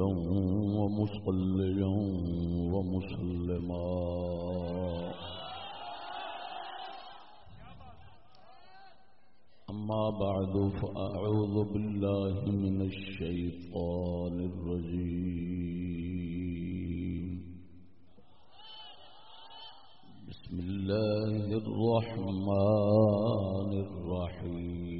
رسولا ومصليا ومسلما أما بعد فأعوذ بالله من الشيطان الرجيم بسم الله الرحمن الرحيم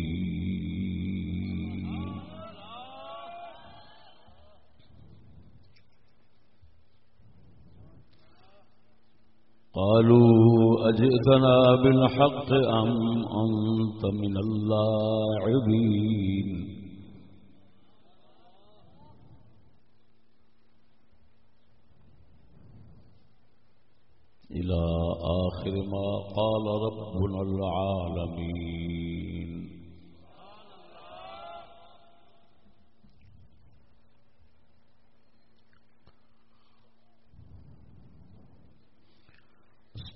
قالوا أجئتنا بالحق أم أنت من اللاعبين إلى آخر ما قال ربنا العالمين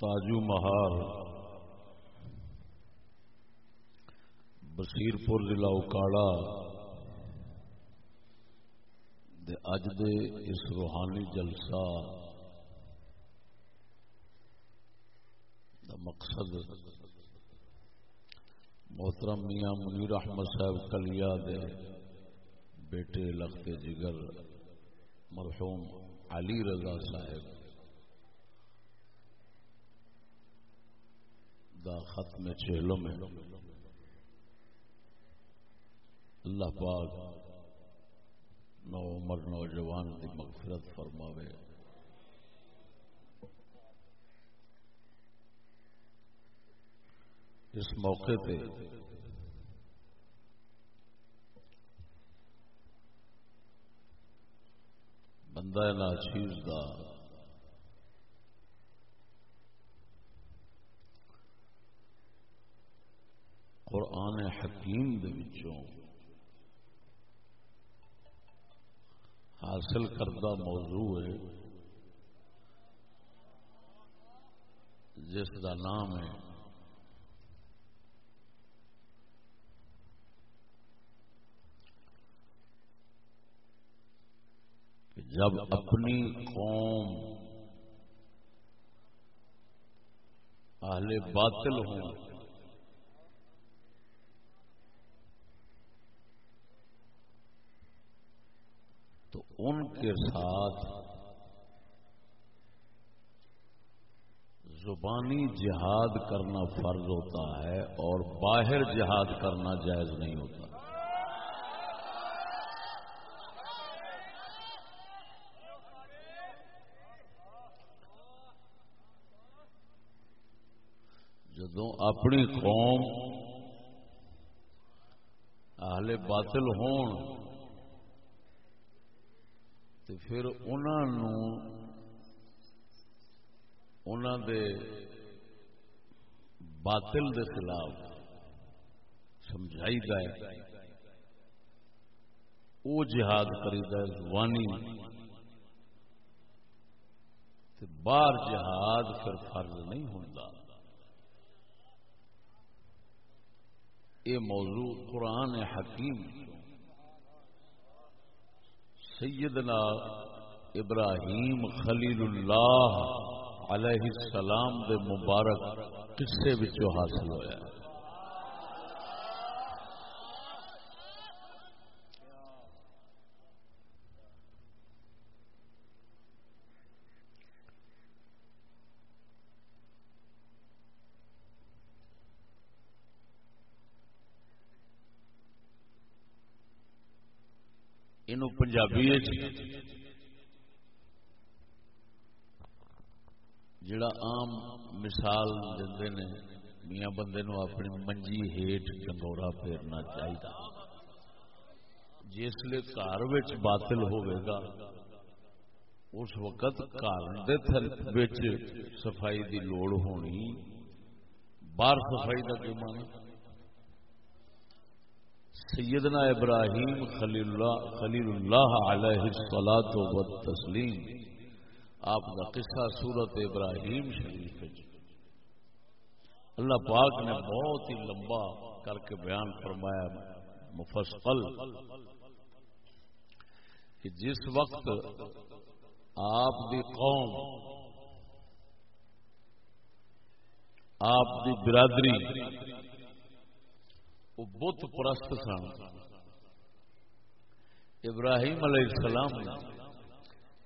تاجو مہار بصیر پور ضلع اکاڑا دے اج دے اس روحانی جلسہ دا مقصد محترم میاں منیر احمد صاحب کلیا دے بیٹے لختے جگر مرحوم علی رضا صاحب دا ختم چہلوں میں اللہ پاک نو عمر نوجوان کی مغفرت فرماوے۔ اس موقع پہ بندہ ناچیز کا قرآن حکیم دے وچوں حاصل کردہ موضوع ہے، جس کا نام ہے کہ جب اپنی قوم اہل باطل ہوں تو ان کے ساتھ زبانی جہاد کرنا فرض ہوتا ہے اور باہر جہاد کرنا جائز نہیں ہوتا۔ جدو اپنی قوم اہل باطل ہون تو پھر انہوں دے باطل دے خلاف سمجھائی جائے وہ جہاد کریدا زبانی باہر جہاد پھر فرض نہیں ہوتا یہ موضوع قرآن حکیم سیدنا ابراہیم خلیل اللہ علیہ السلام دے مبارک قصے حاصل ہوا پنجابی جڑا عام مثال دے نے میاں بندے نو اپنی منجی ہیٹ چنگورا پھیرنا چاہیے جس لیے گھر باطل ہوئے اس وقت گھر صفائی دی لوڑ ہونی باہر صفائی کا کی مانا سیدنا ابراہیم خلیل اللہ خلیل اللہ علیہ الصلاۃ و تسلیم آپ کا قصہ سورت ابراہیم شریف جی۔ اللہ پاک نے بہت ہی لمبا کر کے بیان فرمایا مفصل۔ کہ جس وقت آپ دی قوم، آپ دی برادری وہ بت پرست سن۔ ابراہیم علیہ السلام نے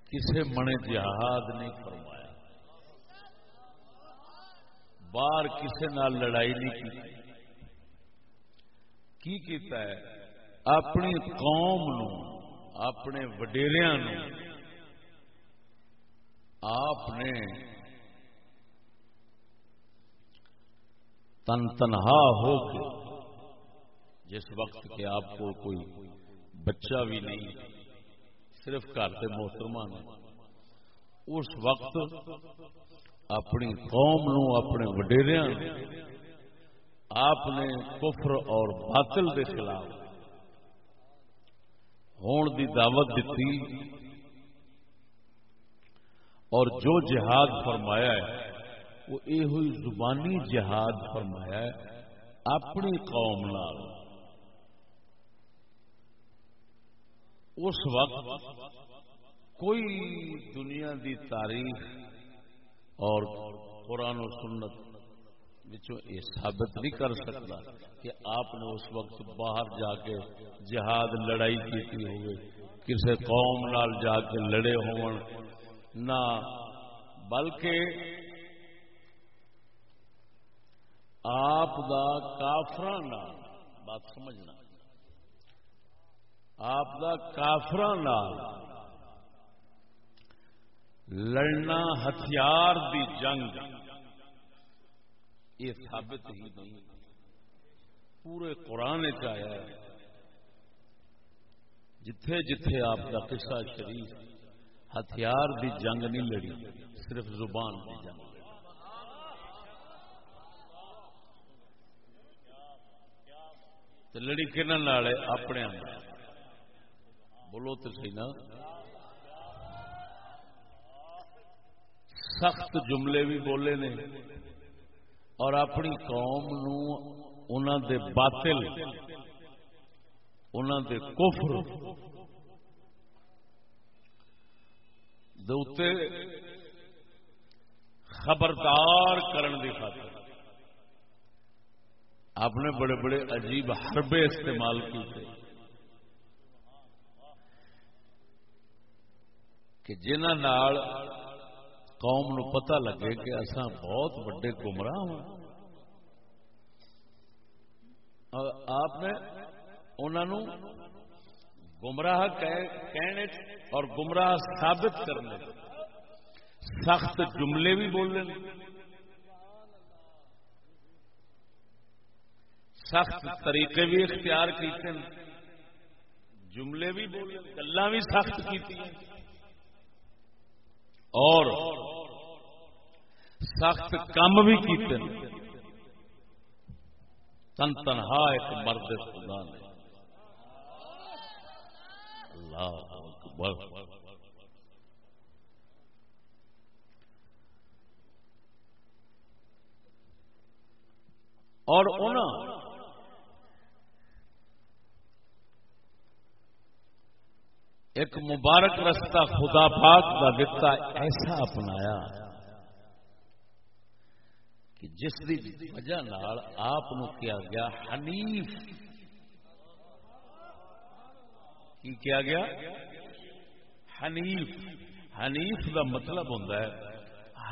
کسے منے جہاد نہیں فرمایا۔ باہر کسے نال لڑائی نہیں کی۔ کی کیتا ہے؟ اپنی قوم نو، اپنے وڈیریاں نو۔ آپ نے تن تنہا ہو کے جس وقت کے آپ کو کوئی بچہ بھی نہیں، صرف گھر کے محترم اس وقت اپنی قوم نو، اپنے وڈیریا آپ نے کفر اور باطل کے خلاف ہون دی دعوت دیتی اور جو جہاد فرمایا ہے، وہ یہ ہوئی زبانی جہاد فرمایا ہے اپنی قوم نال۔ اس وقت کوئی دنیا دی تاریخ اور قرآن و سنت یہ ثابت نہیں کر سکتا کہ آپ نے اس وقت باہر جا کے جہاد لڑائی کی ہوئے کسی قوم نال جا کے لڑے ہون۔ نہ، بلکہ آپ دا کافران بات سمجھنا۔ آپ کا کافر لڑنا ہتھیار دی جنگ یہ ثابت ہی نہیں۔ پورے قرآن چیا جتھے جتھے آپ کا قصہ شریف ہتھیار دی جنگ نہیں لڑی، صرف زبان دی جنگ۔ لڑی کہنے والے اپنے اندر۔ بولو تو سی نا۔ سخت جملے بھی بولے نے۔ اور اپنی قوم نو دے باطل دے کفر دے خبردار کرن دی خاطر۔ آپ نے بڑے بڑے عجیب حربے استعمال کیتے۔ کہ جنہ قوم نو پتہ لگے کہ اصا بہت وڈے گمراہ ہوں آپ نے انہوں گمراہ کہنے اور گمراہ ثابت کرنے سخت جملے بھی بولنے سخت طریقے بھی اختیار کیتے جملے بھی بولے گلا بھی سخت کی اور سخت کام بھی کیتے ہیں۔ تن تنہا ایک مرد خدا نے۔ اور انہوں ایک مبارک رستہ خدا پاک کا دتا ایسا اپنایا کہ جس کی وجہ آپ کیا گیا حنیف۔ کی کیا گیا؟ حنیف۔ حنیف کا مطلب ہوں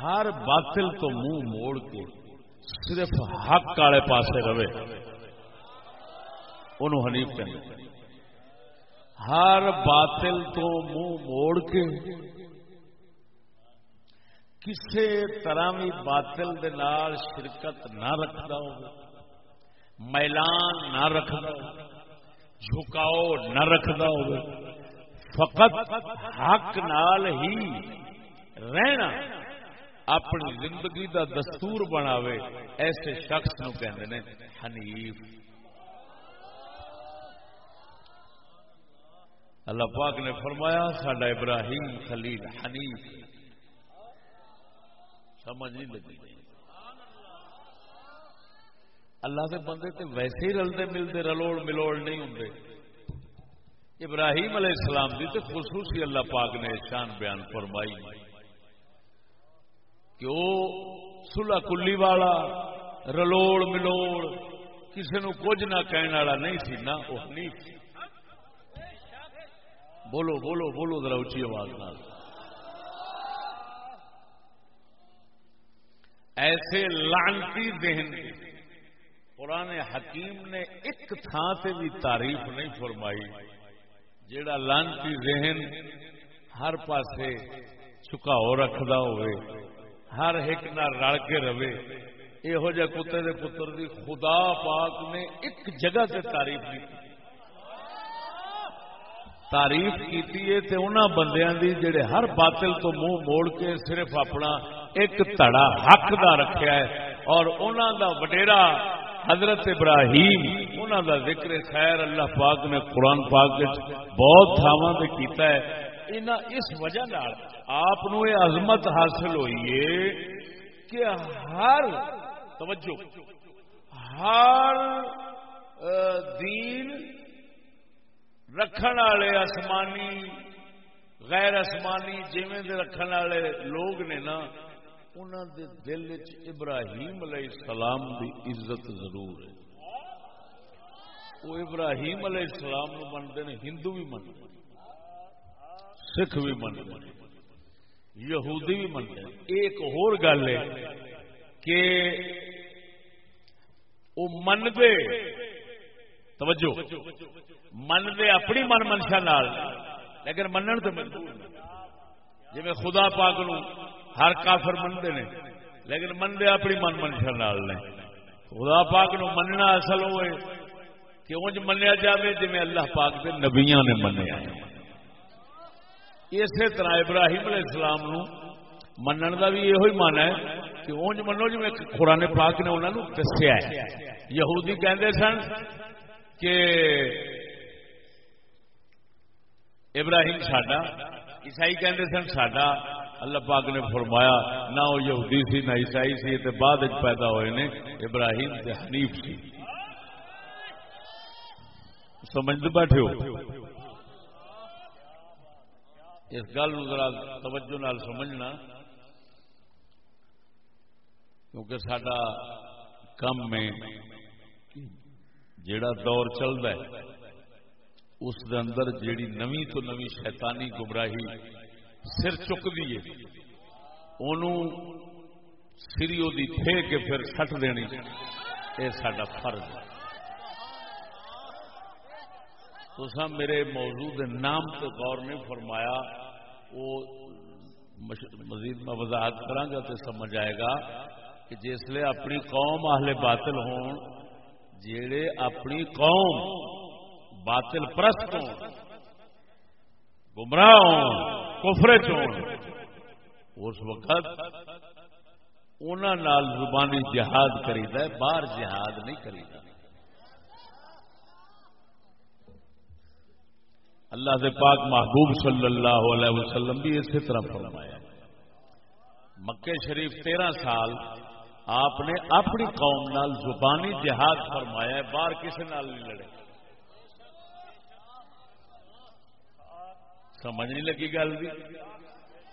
ہر باطل تو منہ موڑ کے صرف حق والے پاسے رہے۔ انہوں حنیف کہیں ہر باطل تو منہ موڑ کے کسی طرح بھی باطل دے نال شرکت نہ رکھتا ہو میلان نہ رکھتا ہو جھکاؤ نہ رکھتا ہو فقط حق نال ہی رہنا اپنی زندگی دا دستور بناوے، ایسے شخص نو کہندے حنیف۔ اللہ پاک نے فرمایا سڈا ابراہیم خلیل حنیف۔ سمجھ نہیں لگی۔ اللہ کے بندے تو ویسے ہی رلتے ملتے رلوڑ ملوڑ نہیں ہوں ابراہیم علیہ السلام کی تو خصوصی اللہ پاک نے شان بیان فرمائی۔ کہ وہ سلا کلی والا، رلوڑ ملوڑ کسی نو کچھ نہ کہنے والا نہیں سی، نہ وہ حنیف۔ سی بولو بولو بولو ذرا اچھی آواز نال۔ ایسے لانتی ذہن قرآن حکیم نے ایک تھان سے بھی تعریف نہیں فرمائی، جیڑا لانتی ذہن ہر پاسے چکا ہو رکھدا ہوئے، ہر ایک نہ رل کے رہے۔ یہو جہ کتے دے پتر دی خدا پاک نے ایک جگہ سے تعریف نہیں کی۔ تعریف کی بندیاں دی جڑے ہر باطل تو منہ موڑ کے صرف اپنا ایک تڑا حق دا رکھیا ہے اور انہوں دا وڈیرا حضرت ابراہیم انہوں دا ذکر خیر اللہ پاک نے قرآن پاک بہت تھاواں سے کیتا ہے۔ اس وجہ آپ یہ عظمت حاصل ہوئی ہے کہ ہر، توجہ، ہر دین رکھن والے آسمانی، غیر آسمانی، جیویں رکھن والے لوگ نے نا انہوں دے دل ابراہیم علیہ السلام دی عزت ضرور ہے۔ وہ ابراہیم علیہ السلام نو منتے ہیں، ہندو بھی منتے سکھ بھی منتے یہودی بھی منتے ہیں۔ ایک اور گل ہے کہ وہ منگے توجہ۔ من دے اپنی من منشا نال، لیکن منن تو مجبور جی میں خدا پاک نو ہر کافر منتے ہیں لیکن منگے اپنی من منشا نال نے۔ خدا پاک نو مننا اصل ہوئے کہ انج منیا جائے جی میں اللہ پاک کے نبیاں نے منیا۔ اسی طرح ابراہیم علیہ السلام نو منن دا بھی یہ من ہے کہ انج منو جی میں قرآن پاک نے انہوں نے دسیا ہے۔ یہودی کہندے سن کہ ابراہیم ساڈا، عیسائی کہتے سن ساڈا، اللہ پاک نے فرمایا، نہ وہ یہودی سی، نہ عیسائی سی تے بعد پیدا ہوئے نے، ابراہیم تے حنیف سی۔ سمجھتے بیٹھے ہو؟ اس گل ذرا توجہ نال سمجھنا، کیونکہ سڈا کم میں جیڑا دور چلتا ہے اس دے اندر جیڑی نوی تو نوی شیطانی گمراہی سر چک دیے انہوں سری دی تھے کے پھر سٹ دینی۔ یہ سڈا فرض ہے۔ تو سب میرے موضوع دے نام تو غور نہیں فرمایا وہ مزید میں وضاحت کرا تو سمجھ آئے گا کہ جسے اپنی قوم اہل باطل ہون، جیڑے اپنی قوم باطل پرست ہوں۔ گمراہ ہوں کفرے چون اس وقت انہوں زبانی جہاد کریدا ہے، باہر جہاد نہیں کریدا اللہ دے پاک محبوب صلی اللہ علیہ وسلم بھی اسی طرح فرمایا مکے شریف تیرہ سال آپ نے اپنی قوم نال زبانی جہاد فرمایا باہر کسی نال نہیں لڑے۔ سمجھ نہیں لگی گل بھی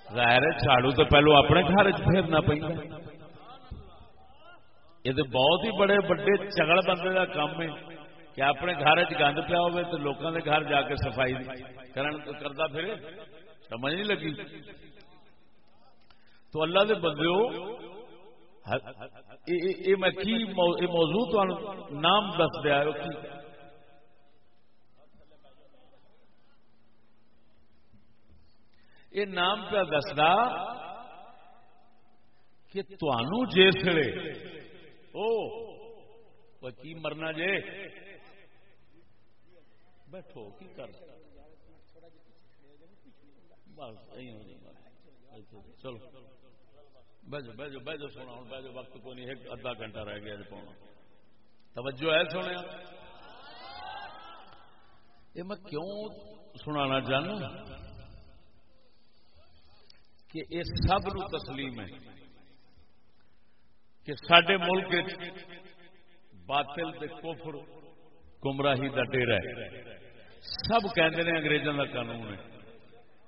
ظاہر ہے جھاڑو تو پہلو اپنے گھر پھیرنا پہ یہ تو بہت ہی بڑے بڑے چگڑ بندے کا کام ہے کہ اپنے گھر چ گند پیا ہو تو لوگوں کے گھر جا کے صفائی کرتا پھر سمجھ نہیں لگی تو اللہ کے بندے میں کی موضوع نام دس دیا یہ نام پہ دستا کہ تنوع جسے او کی مرنا جے؟ بیٹھو، کی کر؟ چلو۔ بہجو بہجو بہجو سونا ہوں بہجو وقت کو نہیں، ایک ادھا گھنٹہ رہ گیا جی پاؤنا توجہ ہے سونے یہ میں کیوں سنانا چاہنا کہ یہ سب نو تسلیم ہے کہ سڈے ملک باطل دے کفر گمراہی کا ڈیرا ہے۔ سب کہتے ہیں انگریزوں کا قانون ہے۔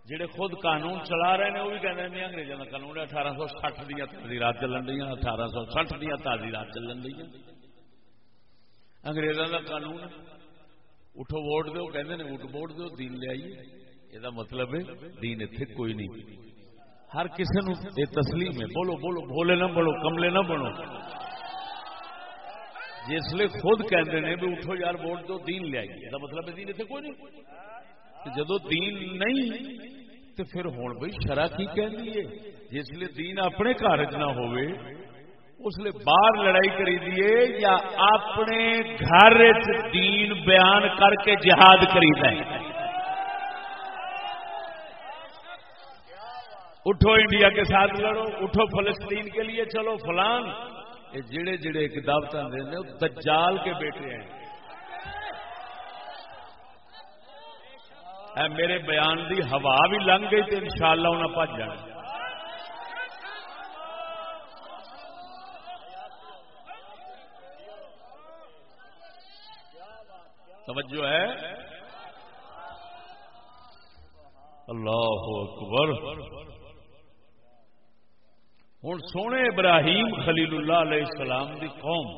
جہے خود قانون چلا رہے ہیں وہ بھی کہتے ہیں انگریزوں کا قانون ہے۔ اٹھارہ سو سٹھ دیا تعزیرات چلن دیا اٹھارہ سو سٹھ دیا تعزیرات چلن دیا انگریزوں کا قانون اٹھو ووٹ دو کہتے ہیں اٹھ ووٹ دو دین لے آئیے۔ یہ مطلب ہے، دین اتنے کوئی نہیں۔ ہر کسی نو یہ تسلیم ہے۔ بولو بولو بولے نہ بولو، کملے نہ بنو جس لیے خود کہتے ہیں بھی اٹھو یار، ووٹ دو، دین لے آئیے۔ یہ مطلب ہے دین اتنے کوئی نہیں۔ جدو دین نہیں تو پھر ہوں بھائی شرح کی کہنی ہے۔ جس لیے دین اپنے گھر چ نہ ہوئے اس لیے باہر لڑائی کری دیے یا اپنے گھر دین بیان کر کے جہاد کری دیں اٹھو انڈیا کے ساتھ لڑو، اٹھو فلسطین کے لیے چلو، فلان۔ یہ جڑے جڑے کتاب دے وہ دجال کے بیٹے ہیں۔ اے میرے بیان دی ہوا بھی لنگ گئی تو ان شاء اللہ انہیں پج جانا۔ توجہ ہے۔ اللہ اکبر۔ ہوں سونے ابراہیم خلیل اللہ علیہ السلام دی قوم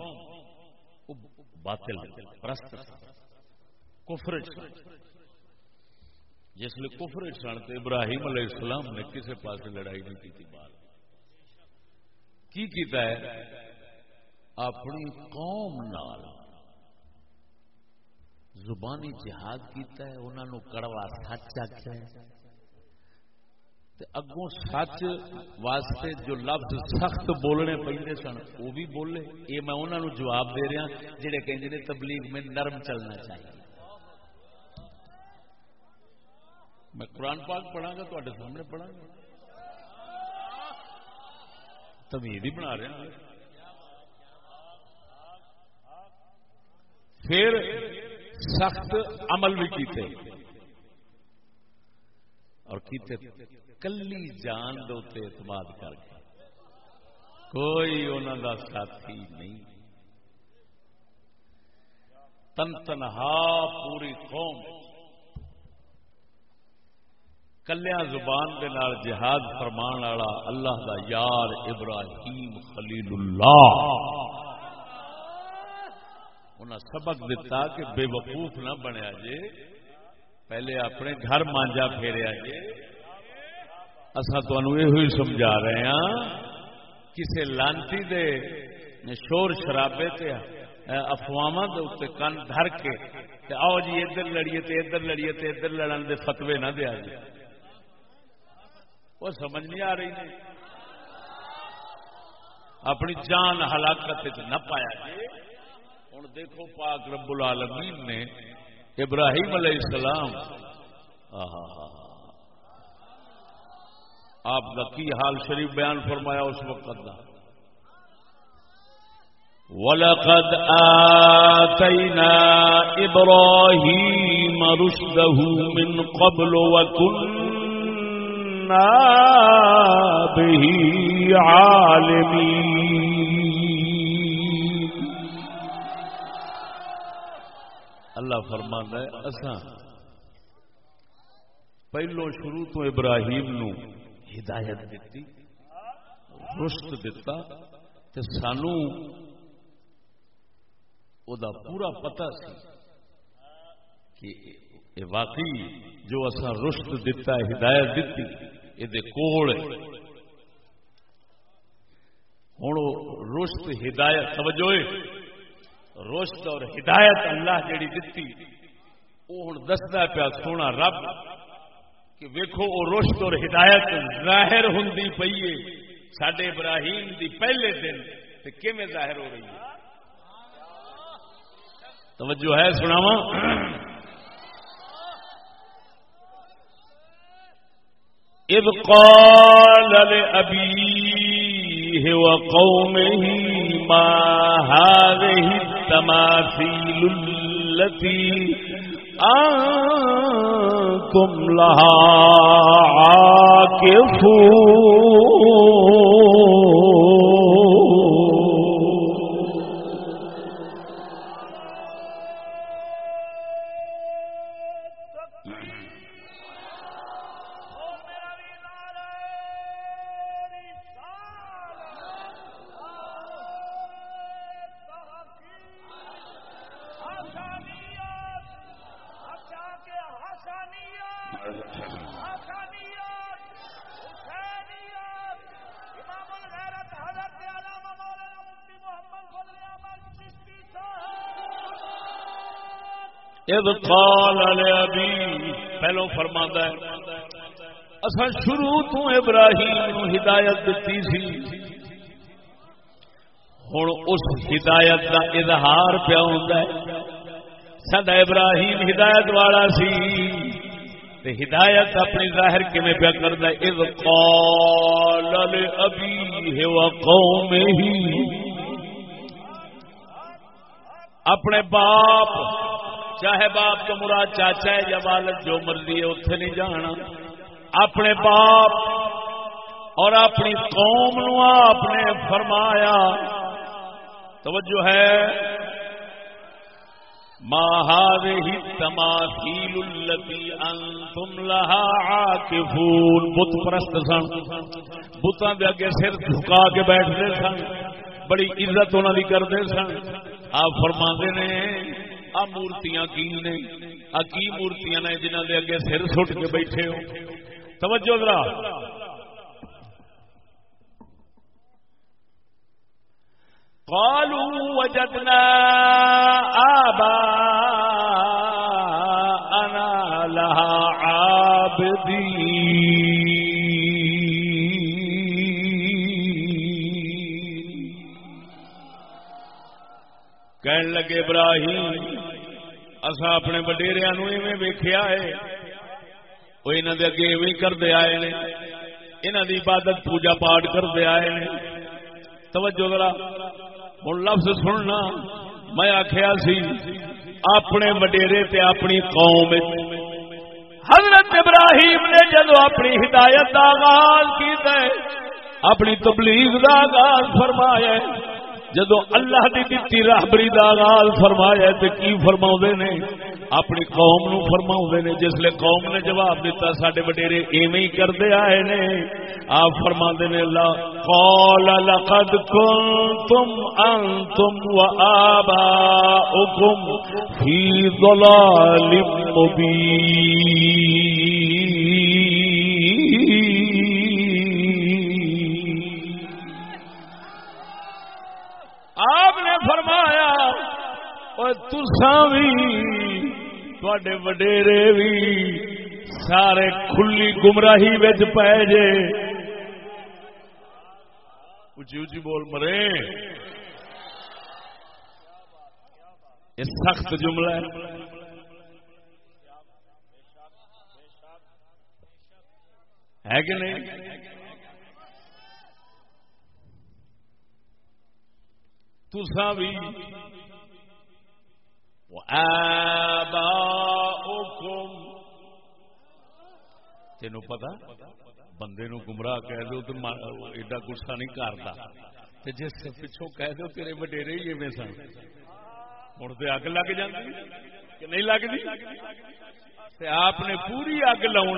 باطل، پرست کفر جس لیے کفر سن تو ابراہیم علیہ السلام نے کسی پاس لڑائی نہیں کی بات کی کیتا ہے؟ اپنی قوم نال۔ زبانی جہاد کیتا ہے انہوں نے کڑوا سچ آخیا اگوں سچ واسطے جو لفظ سخت بولنے پہ سن، وہ بھی بولے۔ یہ میں انہوں جواب دے رہا ہاں، جہے کہ تبلیغ میں نرم چلنا چاہیے۔ میں قرآن پاک پڑھا گا تے سامنے پڑھا گا۔ تمید ہی بنا رہا ہاں۔ پھر سخت عمل بھی کیتے۔ اور کیتے کلی جان دے اعتماد کر کے۔ کوئی انہوں کا ساتھی نہیں۔ تن تنہا پوری قوم۔ کلیا زبان دے نال جہاد فرمان والا اللہ دا یار ابراہیم خلیل اللہ۔ انہیں سبق دتا کہ بے وقوف نہ بنیا جے۔ پہلے اپنے گھر مانجا پھیریا جے۔ اصا یہ سمجھا رہے ہیں کسی لانتی دے شور شرابے تے افواہ کن دھر کے، تے آؤ جی ادھر لڑیے تے، ادھر لڑیے تے، ادھر لڑن دے فتوے نہ دیا جی۔ وہ سمجھ نہیں آ رہی نہیں۔ اپنی جان ہلاکت نہ پایا جی۔ ہوں دیکھو پاک رب العالمین نے ابراہیم علیہ السلام آہا۔ آپ کا کی حال شریف بیان فرمایا اس وقت کا؟ ولقد آتينا إبراهيم رشده من قبل وكنا به عالمين۔ اللہ فرمانا ہے، اساں پہلو شروع تو ابراہیم نو ہدایت دیتی رشت دتا تے سانو او دا پورا پتہ سی کہ واقعی جو اصا رشت دتا ہدایت دیتی یہ کول ہوں رشت ہدایت، توجہ رشت اور ہدایت اللہ جیڑی دیتی وہ ہوں دستا پیا سونا رب کہ ویکھو وہ رشت اور ہدایت ظاہر ہوں پی ہے۔ سڈے ابراہیم دی پہلے دن کیون ظاہر ہو رہی ہے؟ توجہ ہے سناوا اذ قال لأبيه وقومه ما هذه التماثيل التي أنتم لها عاكفون قال پہلو فرما ہے شروع تو ابراہیم نو ہدایت دیتی سی۔ ہوں اس ہدایت کا اظہار پیا ہوں سڈا ابراہیم ہدایت والا سی۔ ہدایت اپنی ظاہر کیون پیا کرتا اذ قال لأبيه وقومه اپنے باپ چاہے باپ تو مراد چاچا ہے یا والد جو مرضی ہے اتنے نہیں جانا۔ اپنے باپ اور اپنی قوم نو آپ نے فرمایا۔ توجہ ہے۔ ماہی تماثیل التی انتم لہا عاکفون بت پرست سن۔ بتاں دے اگے سر جھکا کے بیٹھتے سن۔ بڑی عزت انہوں کی کرتے سن۔ آپ فرما نے آ مورتیاں کی نے؟ آ کی مورتیاں نے جنہوں دے اگے سر سٹ کے بیٹھے ہو؟ توجہ ذرا۔ قالوا وجدنا آباءنا لها عابدين۔ کہن لگے ابراہیم اصا اپنے وڈیریا نو ویخیا ہے۔ وہ انہوں دے اگے ایویں کرتے آئے نے۔ انہوں دی عبادت پوجا پاٹ کرتے آئے نے۔ توجہ ذرا ہوں لفظ سننا۔ میں آخیا سی، اپنے وڈیرے تے اپنی قوم حضرت ابراہیم نے جدو اپنی ہدایت کا آغاز کیتا ہے، اپنی تبلیغ کا آغاز فرمایا جدو اللہ دی دتی راہبری دا آغاز فرمایا تے کی فرما نے؟ اپنی قوم نو فرما نے، جس لیے قوم نے جواب دیتا سڈے وڈیرے ایویں ہی کرتے آئے نے۔ آپ فرما نے، اللہ، قال لقد كنتم انتم وآباؤكم في ضلال مبين تسان بھی وڈیرے بھی سارے کھلی گمراہی بچ پے جے۔ اچھی اچھی بول مرے۔ یہ سخت جملہ ہے۔ ہے کہ نہیں؟ تسا بھی تین پتا بندے نو گمراہ کہہ دو تو ایڈا گسا نہیں کرتا۔ تے جس پچھوں کہہ دو تیرے وڈیرے ہی ایویں سن۔ ہوں تو اگ لگ جاتی کہ نہیں لگتی آپ نے پوری اگ لاؤ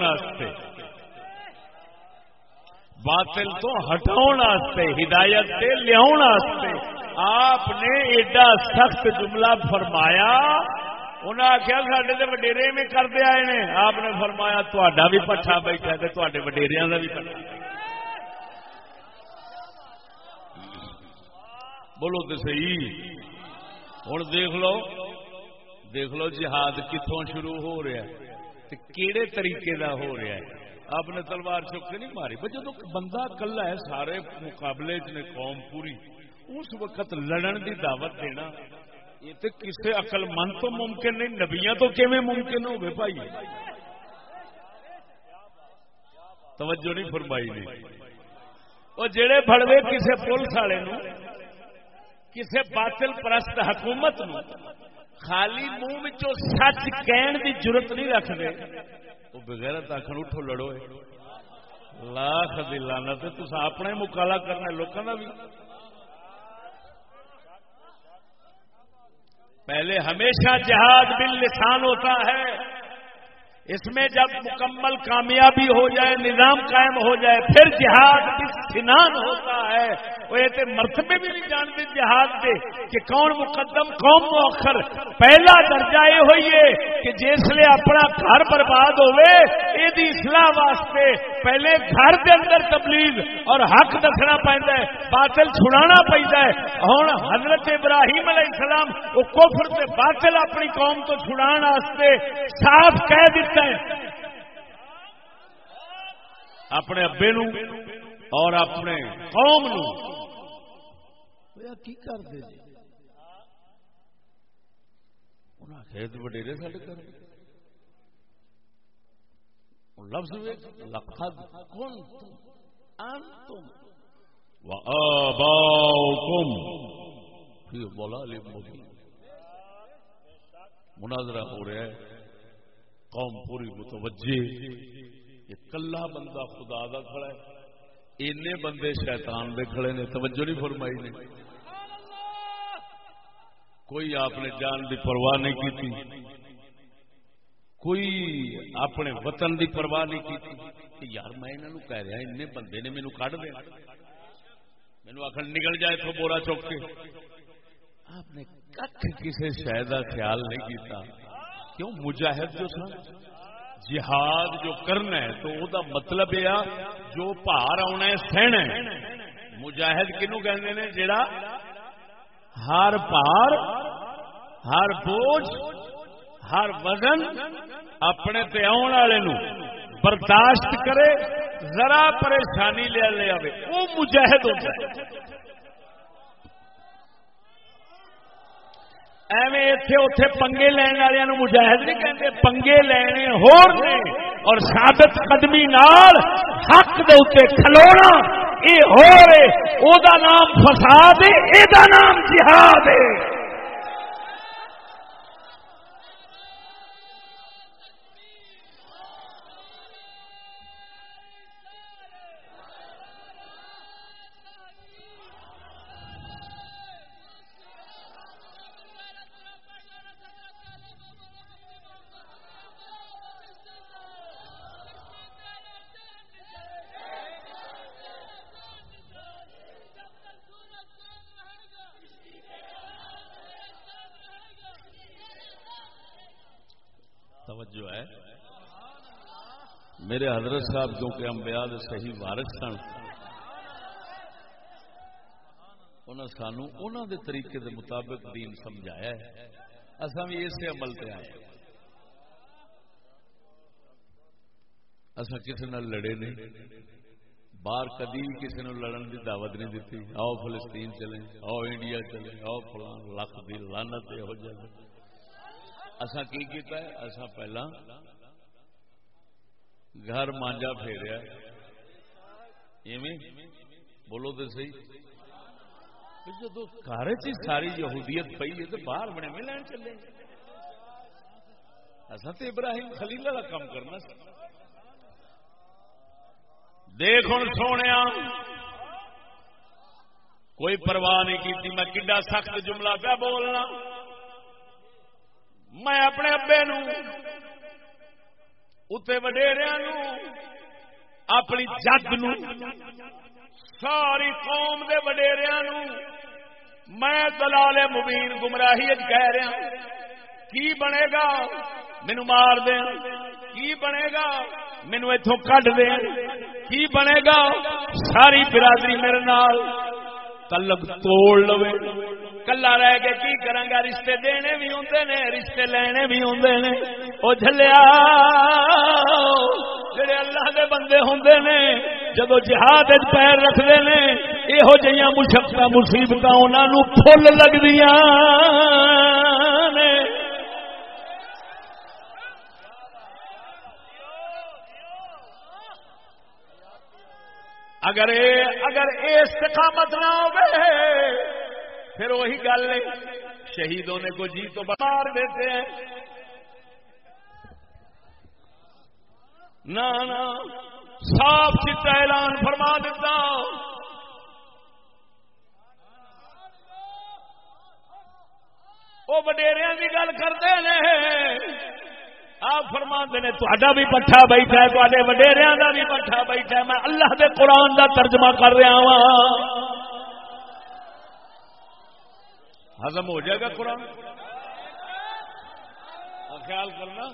باطل تو ہٹاؤ ہدایت سے لیا آپ نے ایڈا سخت جملہ فرمایا انہیں آخیا سڈے تو وڈیرے میں کرتے آئے نے۔ آپ نے فرمایا تا بھی پٹھا بیٹھا تے وڈیریا کا بھی پٹھا۔ بولو تو صحیح۔ ہوں دیکھ لو دیکھ لو جہاد کتوں شروع ہو رہا ہے کہڑے طریقے کا ہو رہا ہے۔ آپ نے تلوار چک کے نہیں ماری؟ بھائی جب بندہ کلا ہے، سارے مقابلے چ قوم پوری۔ اس وقت لڑن دی دعوت دینا، یہ تو کسی اقل من تو ممکن نہیں نبیا تو کیون ممکن ہو گئے بھائی؟ توجہ نہیں فرمائی نہیں وہ جڑے فڑوے کسی پولیس والے کسی باطل پرست حکومت نو خالی منہ سچ کہن دی ضرورت نہیں رکھتے وہ بغیر آخر اٹھو لڑو لاکھ دلانا تو اپنا مکالا کرنا لوگوں کا بھی۔ پہلے ہمیشہ جہاد باللسان ہوتا ہے۔ اس میں جب مکمل کامیابی ہو جائے، نظام قائم ہو جائے، پھر جہاد سنان ہوتا ہے؟ وہ یہ مرتبے بھی نہیں جانتے جہاد دے کہ کون مقدم، کون مؤخر۔ پہلا درجہ یہ ہوئی ہے کہ جس لیے اپنا گھر برباد ہوئے، یہ اصلاح واسطے پہلے گھر کے اندر تبلیغ اور حق دسنا پہنتا ہے، باطل چھڑانا پہنتا ہے۔ ہوں حضرت ابراہیم علیہ السلام وہ کفر سے باطل اپنی قوم کو چھڑان واسطے صاف کہہ دیتے ہے۔ اپنے ابے نو اور اپنے قوم نو۔ کی کر دے جی وڈیرے کر لفظ لقد کنتم انتم وآباؤکم۔ فی ضلال مبین۔ مناظرہ ہو رہا ہے۔ قوم پوری متوجہ یہ کلا بندہ خدا دا کھڑا ہے۔ اینے بندے شیطان دے کھڑے نے، توجہ نہیں فرمائی نے۔ کوئی آپ نے جان دی پرواہ نہیں کی کوئی اپنے وطن دی پرواہ نہیں کی کہ یار میں انہوں کہہ رہا ان بندے نے مینو کھ دیا۔ مینو آخر نکل جائے تو بورا چوک کے۔ آپ نے کھ کسی شہر کا خیال نہیں کیتا۔ کیوں مجاہد جو سن؟ جہاد جو کرنا ہے تو وہ مطلب یہ جو پار آنا ہے، سہنا مجاہد کنو کہ جڑا ہر پار ہر بوجھ، ہر وزن اپنے پہ آن والے برداشت کرے، ذرا پریشانی لے لے آئے وہ مجاہد ہوتا ہے۔ ایویں اتے اتے پنگے لین والے مجاہد نہیں کہتے پنگے لینے ہور نے۔ اور ثابت قدمی نال حق دے اتنے کھلونا یہ ہو رہے او دا نام فساد ہے یہ نام جہاد ہے۔ میرے حضرت صاحب، کیونکہ امبیا صحیح وارث سن انہوں سانو انہوں دے طریقے دے مطابق دین سمجھایا ہے۔ اصا بھی اسے عمل پہ آئے۔ اصا کسی نہ لڑے نہیں۔ باہر کدی کسی نے لڑن کی دعوت نہیں دیتی آؤ فلسطین چلے آؤ انڈیا چلے آؤ فلان لکھ دی لانت ہو جائے اصا کی کیتا ہے؟ اصا پہلا گھر مانجا پھیریا بولو تو سی جدو گھر چ ساری یہودیت پی ہے تو باہر بنے میں لین چلے۔ اصا تو ابراہیم خلیل کا کام کرنا دیکھ ہوں سونے کوئی پرواہ نہیں کی میں کڈا سخت جملہ پیا بولنا۔ میں اپنے ابے نو وڈیریا اپنی جگ نو ساری قوم دے وڈیریا میں دلال مبین گمراہی کہہ رہا کی بنے گا؟ مینو مار دین ہاں، کی بنے گا؟ مینو اتوں کڈ دین ہاں، کی بنے گا؟ ساری برادری میرے نال تلک توڑ لو کلا رہ کے کی کرا گا رشتے دینے بھی ہوں نے، رشتے لینے بھی ہوں نے۔ وہ جلیا جڑے اللہ دے بندے ہوں نے، جدو جہاد پیر رکھتے ہیں یہو جہاں مشقت مصیبت انہوں فل لگتی اگر اے اگر اے استقامت نہ ہو پھر وہی گل ہے شہید ہونے کو جی تو بار دیتے ہیں۔ نہ صاف چتا اعلان فرما دیتا۔ وہ وڈیریا کی گل کرتے ہیں آپ فرما نے تا بھی پٹھا بیٹھا ہے تے وڈیریا کا بھی پٹھا بیٹھا ہے۔ میں اللہ دے قرآن دا ترجمہ کر رہا وا ہزم ہو جائے گا قرآن؟ خیال کرنا۔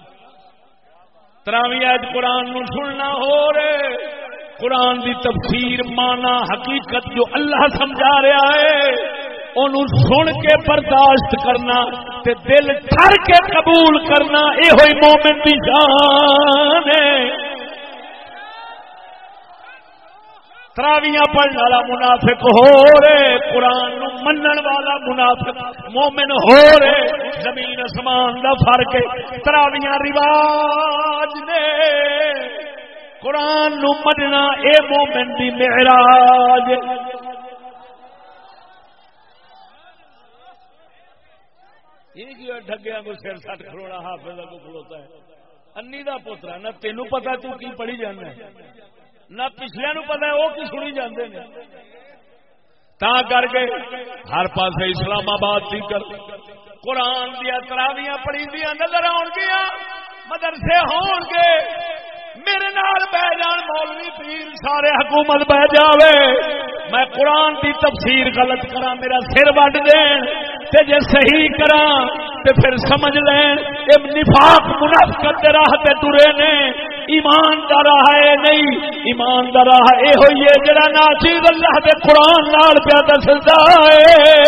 تراوی قرآن نو سننا ہو رہے۔ قرآن دی تفسیر مانا حقیقت جو اللہ سمجھا رہا ہے سن کے برداشت کرنا تے دل ٹر کے قبول کرنا یہ ہوئی مومن کی جان تراویاں پڑھنے والا منافق ہو رہے، قرآن منن والا منافق مومن ہو رہے، زمین اسمان دا فرق تراویاں رواج نے قرآن نو مننا اے مومن دی معراج۔ ڈگیا کو سر سٹ کروڑا حافظ کو کھلوتا ہے؟ انی دا پوترا نہ تینوں پتا تو کی پڑھی جانا ہے۔ نہ پچھلے نو پتا وہ کی سنی جاندے نے۔ تا کر کے ہر پاس اسلام آباد کی کر قرآن دیا تراویاں پڑھی دیا نظر آن گیا مدرسے ہون گے میرے نال بہ جان مولوی پیر، سارے حکومت بہ جاوے۔ میں قرآن کی تفسیر غلط کرا میرا سر وڈ دین۔ تے جے صحیح کرا تے پھر سمجھ لین۔ اے نفاق منافقت دے راہ تے ٹرے نے۔ ایمان دا راہ ہے نہیں، ایمان دا راہ اے ہوئی ہے جڑا ناچیز اللہ دے قرآن نال پیا دسدا ہے۔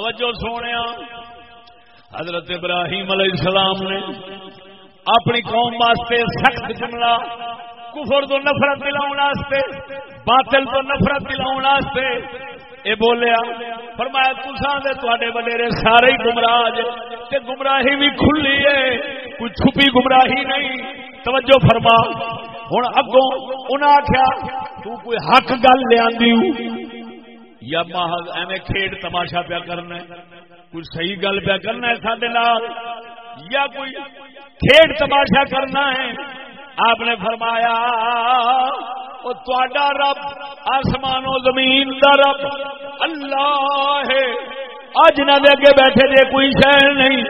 توجہ سونے حضرت ابراہیم علیہ السلام نے اپنی قوم واسطے سخت جملہ، کفر تو نفرت دلاؤ باطل تو نفرت دلاؤ اے بولیا، فرمایا تسان دے تے وڈیرے سارے گمراہ تے گمراہی بھی کھلی ہے کوئی چھپی گمراہی نہیں۔ توجہ فرما ہوں اگوں انہیں آخیا تو کوئی حق گل لیا یا محض ایویں کھیڈ تماشا پیا کرنا ہے، کوئی صحیح گل پیا کرنا ہے سڈے یا کوئی کھیڈ تماشا کرنا ہے، آپ نے فرمایا وہ تا رب، آسمان و زمین دا رب، اللہ ہے۔ اج نہ دے اگے بیٹھے جے کوئی شہر نہیں۔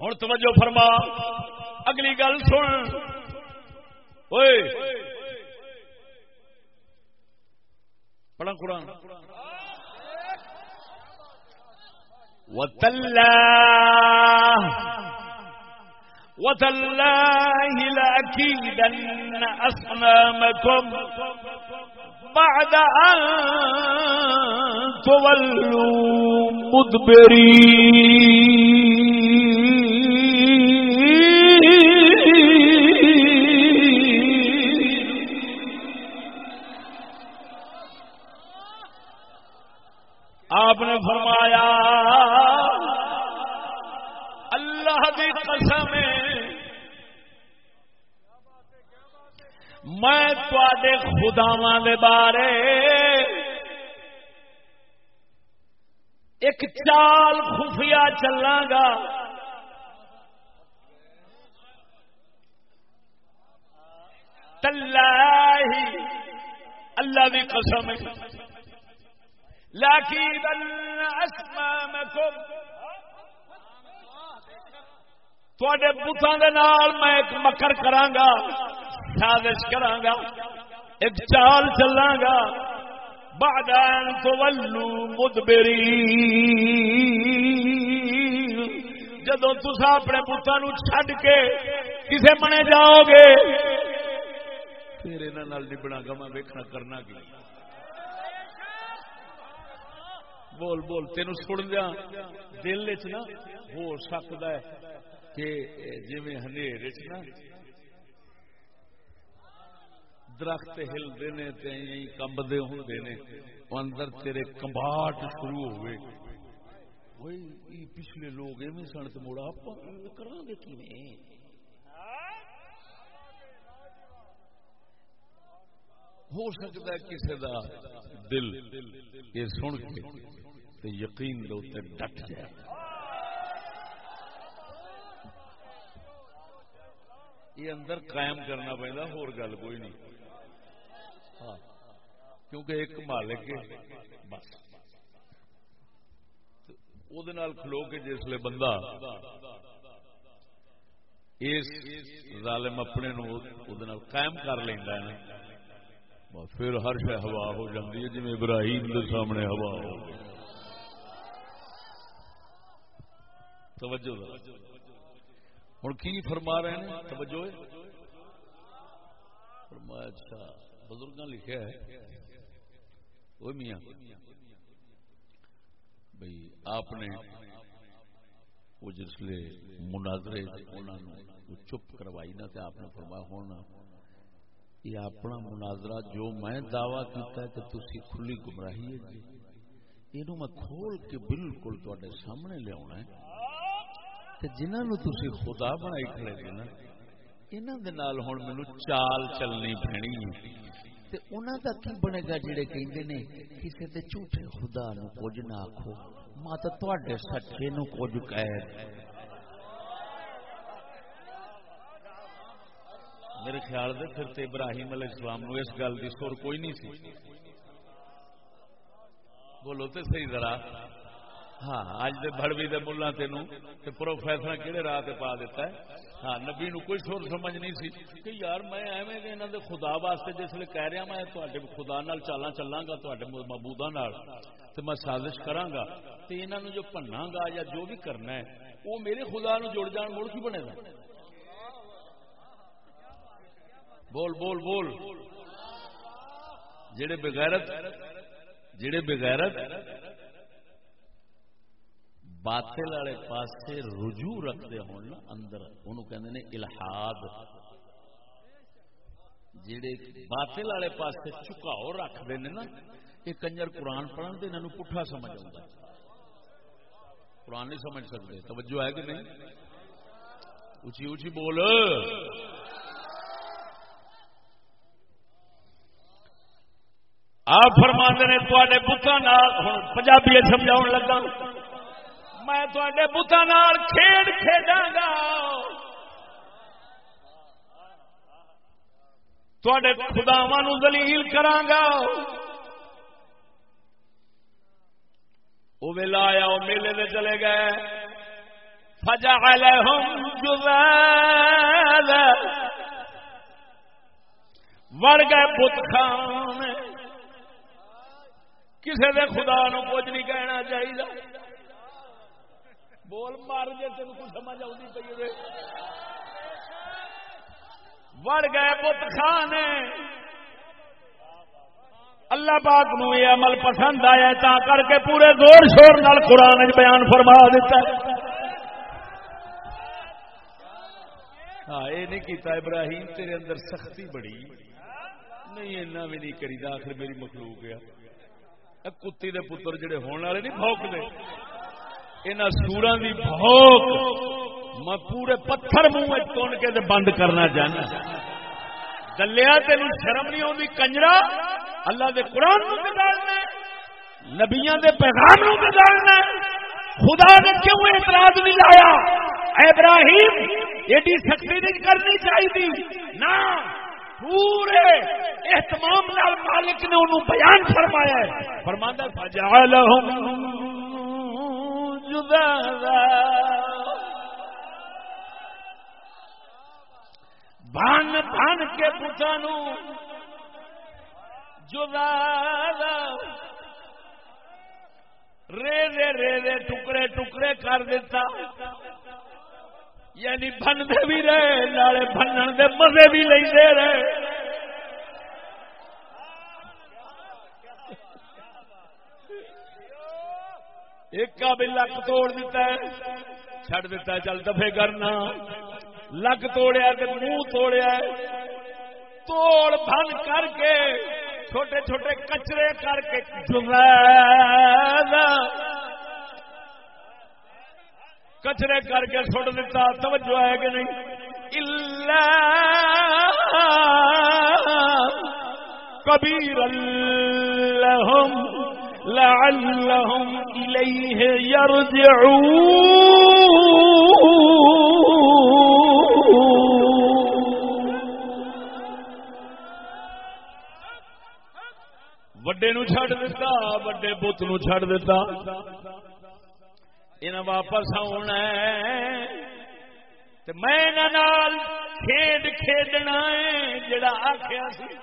ہوں توجہ فرما، اگلی گل سن۔ پڑھا قرآن۔ وتالله لأكيدن أصنامكم بعد أن تولوا آپ فرمایا، اللہ کی قسم میں تے خداوا دے بارے ایک چال خفیہ چلاں گا۔ تلاہی اللہ کی قسم لاکین اسمامکم. تھوڑے بتان میں ایک مکر کرانگا سازش کرانگا ایک چال چلاں بعد ان تولو مدبری جدو تسا اپنے بتان چھڈ کے کسے بنے جاؤ گے، پھر یہاں نبنا گا میں ویکنا کرنا کی؟ بول بول تین سن دیا دل چ نا ہو سکتا ہے کہ جی نا درخت ہلتے نے کمبتے ہوں نے اندر تیرے کمباٹ شروع ہوئے پچھلے لوگ ایویں سن تو مڑا کرا گے کی ہو سکتا ہے کسی کا دل یہ سن کے یقین دو ڈٹ جائے۔ یہ اندر قائم کرنا پہنا ہور گل کوئی نہیں۔ ہاں کیونکہ ایک مالک بس۔ کھلو کے جسے بندہ اس ظالم اپنے نو قائم کر لینا ہے پھر ہر شہ ہوا ہو جاتی ہے جی ابراہیم کے سامنے ہوا ہو توجہ ہوں کی فرما رہے ہیں توجہ فرمایا اچھا بزرگ لکھا ہے وہ میاں بھائی آپ نے وہ جسے مناظرے چپ کروائی نا آپ نے فرمایا ہونا یہ اپنا مناظرہ جو میں دعوی کیتا ہے کہ تھی کھلی گمراہی ہے جی۔ یہ میں کھول کے بالکل تے سامنے لے لیا ہے۔ جنہوں تھی خدا بنائی کھڑے گے نا انہوں ہوں مینو چال چلنی پینی انہوں کا کی بنے گا جڑے کہ کسی کے جھوٹے خدا نو کچھ نہ آخو مت تے سچے نو کچھ کہہ۔ میرے خیال سے پھر تو ابراہیم علیہ السلام نو اس گل کی سر کوئی نہیں سی۔ بولو تو صحیح ذرا۔ ہاں اج دے بڑوی دے ملا تین پروفیسر کہڑے راہ پا دیتا ہے؟ ہاں نبی نو کوئی سور سمجھ نہیں سی کہ یار میں ایویں دے انہاں دے خدا واسطے جس لے کہہ رہا میں، تواڈے خدا نال چالاں چلاں گا، تواڈے معبوداں نال تے میں سازش کراں گا۔ تے انہاں نو جو پناں گا یا جو بھی کرنا ہے، وہ میرے خدا نو جڑ جان، مڑ کی بنے گا؟ بول بول بول۔ جڑے بغیرت جڑے بغیرت باطل والے پاس رجوع رکھتے ہو اندر، انہوں کہتے ہیں جڑے باطل والے پاس چکاؤ رکھتے ہیں نا، یہ کنجر قرآن پڑھن تو انہوں پٹھا سمجھ آتا قرآن نہیں سمجھ سکتے توجہ ہے کہ نہیں؟ اچھی اچھی بول۔ آپ فرماتے نے تے بتان پنجابی سمجھاؤ لگا۔ میں تے بتان کھیڈ کھیڈا گا۔ تے خداوا دلیل کرانگا وہ ویلا آیا وہ میلے میں چلے گئے۔ فجا وڑ گئے بت خان کسی نے خدا نو کچھ نہیں کہنا چاہیے۔ بول مار جی تین کو سمجھ آئی پی وڑ گئے بت خان اللہ پاک نو یہ عمل پسند آیا تا کر کے پورے زور شور نال قرآن بیان فرما دیتا ہے۔ ہاں یہ نہیں کیتا، ابراہیم تیرے اندر سختی بڑی۔ نہیں، اینا بھی نہیں کری آخر میری مخلوق ہے۔ کتی دے پتر جڑے ہونے والے نہیں، بھوک دے۔ انہاں سورا دی بھوک۔ میں پورے پتھر منہ تون کے دے بند کرنا چاہنا۔ دلیا تین شرم نہیں آتی کنجرا۔ اللہ دے قرآن نو بگاڑنا نبیاں دے پیغام نو بگاڑنا خدا نے کیوں اعتراض نہیں لایا؟ ابراہیم، ایڈی سختی نہیں کرنی چاہیے نہ پورے اہتمام نال مالک نے انہوں بیان فرمایا ہے۔ فرمایا فجعلہم جدا بن بن کے پوچھا جدا رے دے رے دے ٹکڑے ٹکڑے کر دیتا۔ یعنی بنتے بھی رہے، نالے بنن دے مزے بھی لے رہے۔ ایک کا بھی لک توڑ دیتا ہے چھڑ دیتا ہے، چل دفے کرنا۔ لک توڑیا تو منہ توڑیا توڑ بن کر کے، چھوٹے چھوٹے کچرے کر کے کچرے کر کے چھوڑ دیتا توجہ ہے کہ نہیں؟ کبیر الحم لعلهم إليه يرجعون۔ وڈے نو چھڑ دیتا وڈے بت نو چھڑ دیتا انہیں واپس آنا میں نال کھیڈ کھیڈنا ہے، جڑا آخیا سی۔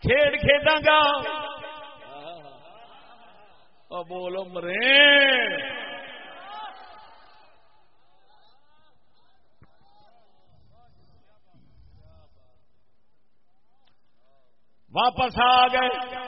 کھیڈ کھیڈا گا۔ بولو مرے۔ واپس آ گئے۔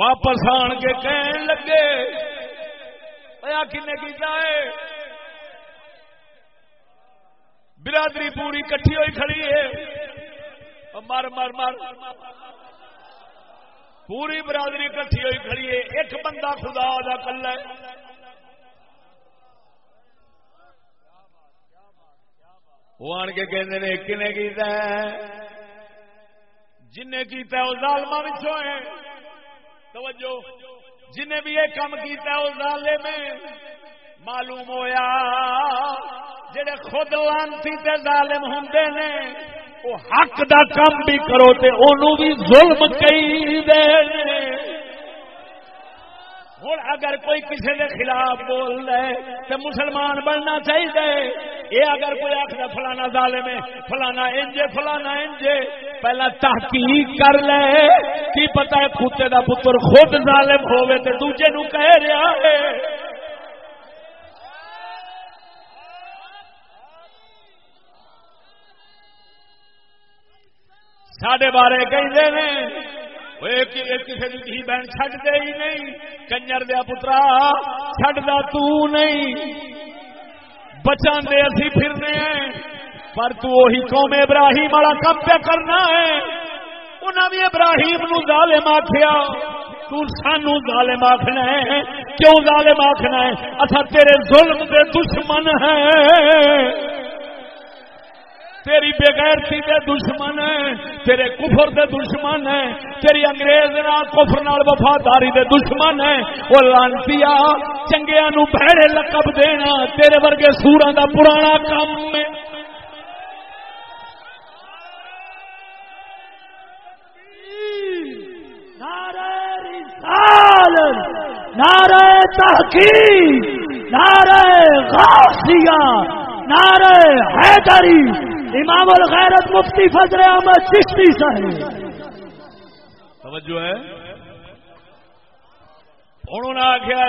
واپس آن کے کہن لگے۔ کن کیتا ہے برادری پوری کٹھی ہوئی کھڑی ہے۔ مر مر مر۔ پوری برادری کٹھی ہوئی کھڑی ہے۔ ایک بندہ خدا دا کلا ہے۔ وہ آن کے کہتے ہیں کن کیتا ہے جن کیتا ہے وہ ظالما بچوں ہے۔ توجہ۔ جنہیں بھی یہ کام کیتا ہے اس ظالم میں معلوم ہویا۔ جڑے خود لانتی تے ظالم ہوندے نے، او حق دا کام بھی کرو تے اونوں بھی ظلم کئی دے ہوں اگر کوئی کسی کے خلاف بول رہے تو مسلمان بننا چاہیے۔ یہ اگر کوئی آخر فلانا ظالم ہے، فلانا انجے فلانا انجے پہلا تحقیق کر لے۔ کی پتا ہے کتے دا پتر خود ظالم ہوے تے دوجے نو کہہ رہا ہے۔ سڈے بارے کہیں کسی کی دھی بہن چڈ دے ہی نہیں کنجر دیا پترا چڈتا نہیں بچا دے اسی پھرنے ہیں پر تو وہی قوم ابراہیم والا کم پہ کرنا ہے انہیں بھی ابراہیم نو ظالم آخیا تو سانو ظالم آخنا ہے کیوں ظالم آخنا ہے اچھا تیرے ظلم دے دشمن ہیں تیری بغیر تیرے دشمن ہے تیرے کفر دے دشمن ہے تیری انگریز نال کفر نال وفاداری دے دشمن ہے وہ لانتی چنگیا نو بہڑے لقب دینا تیرے ورگے سوراں دا پرانا کام ہے۔ نعرہ تحقیق، نعرہ غوثیہ نعرہ حیدری، امام الغیرت مفتی فضل احمد چشتی صاحب۔ توجہ ہے۔ انہوں نے آخیا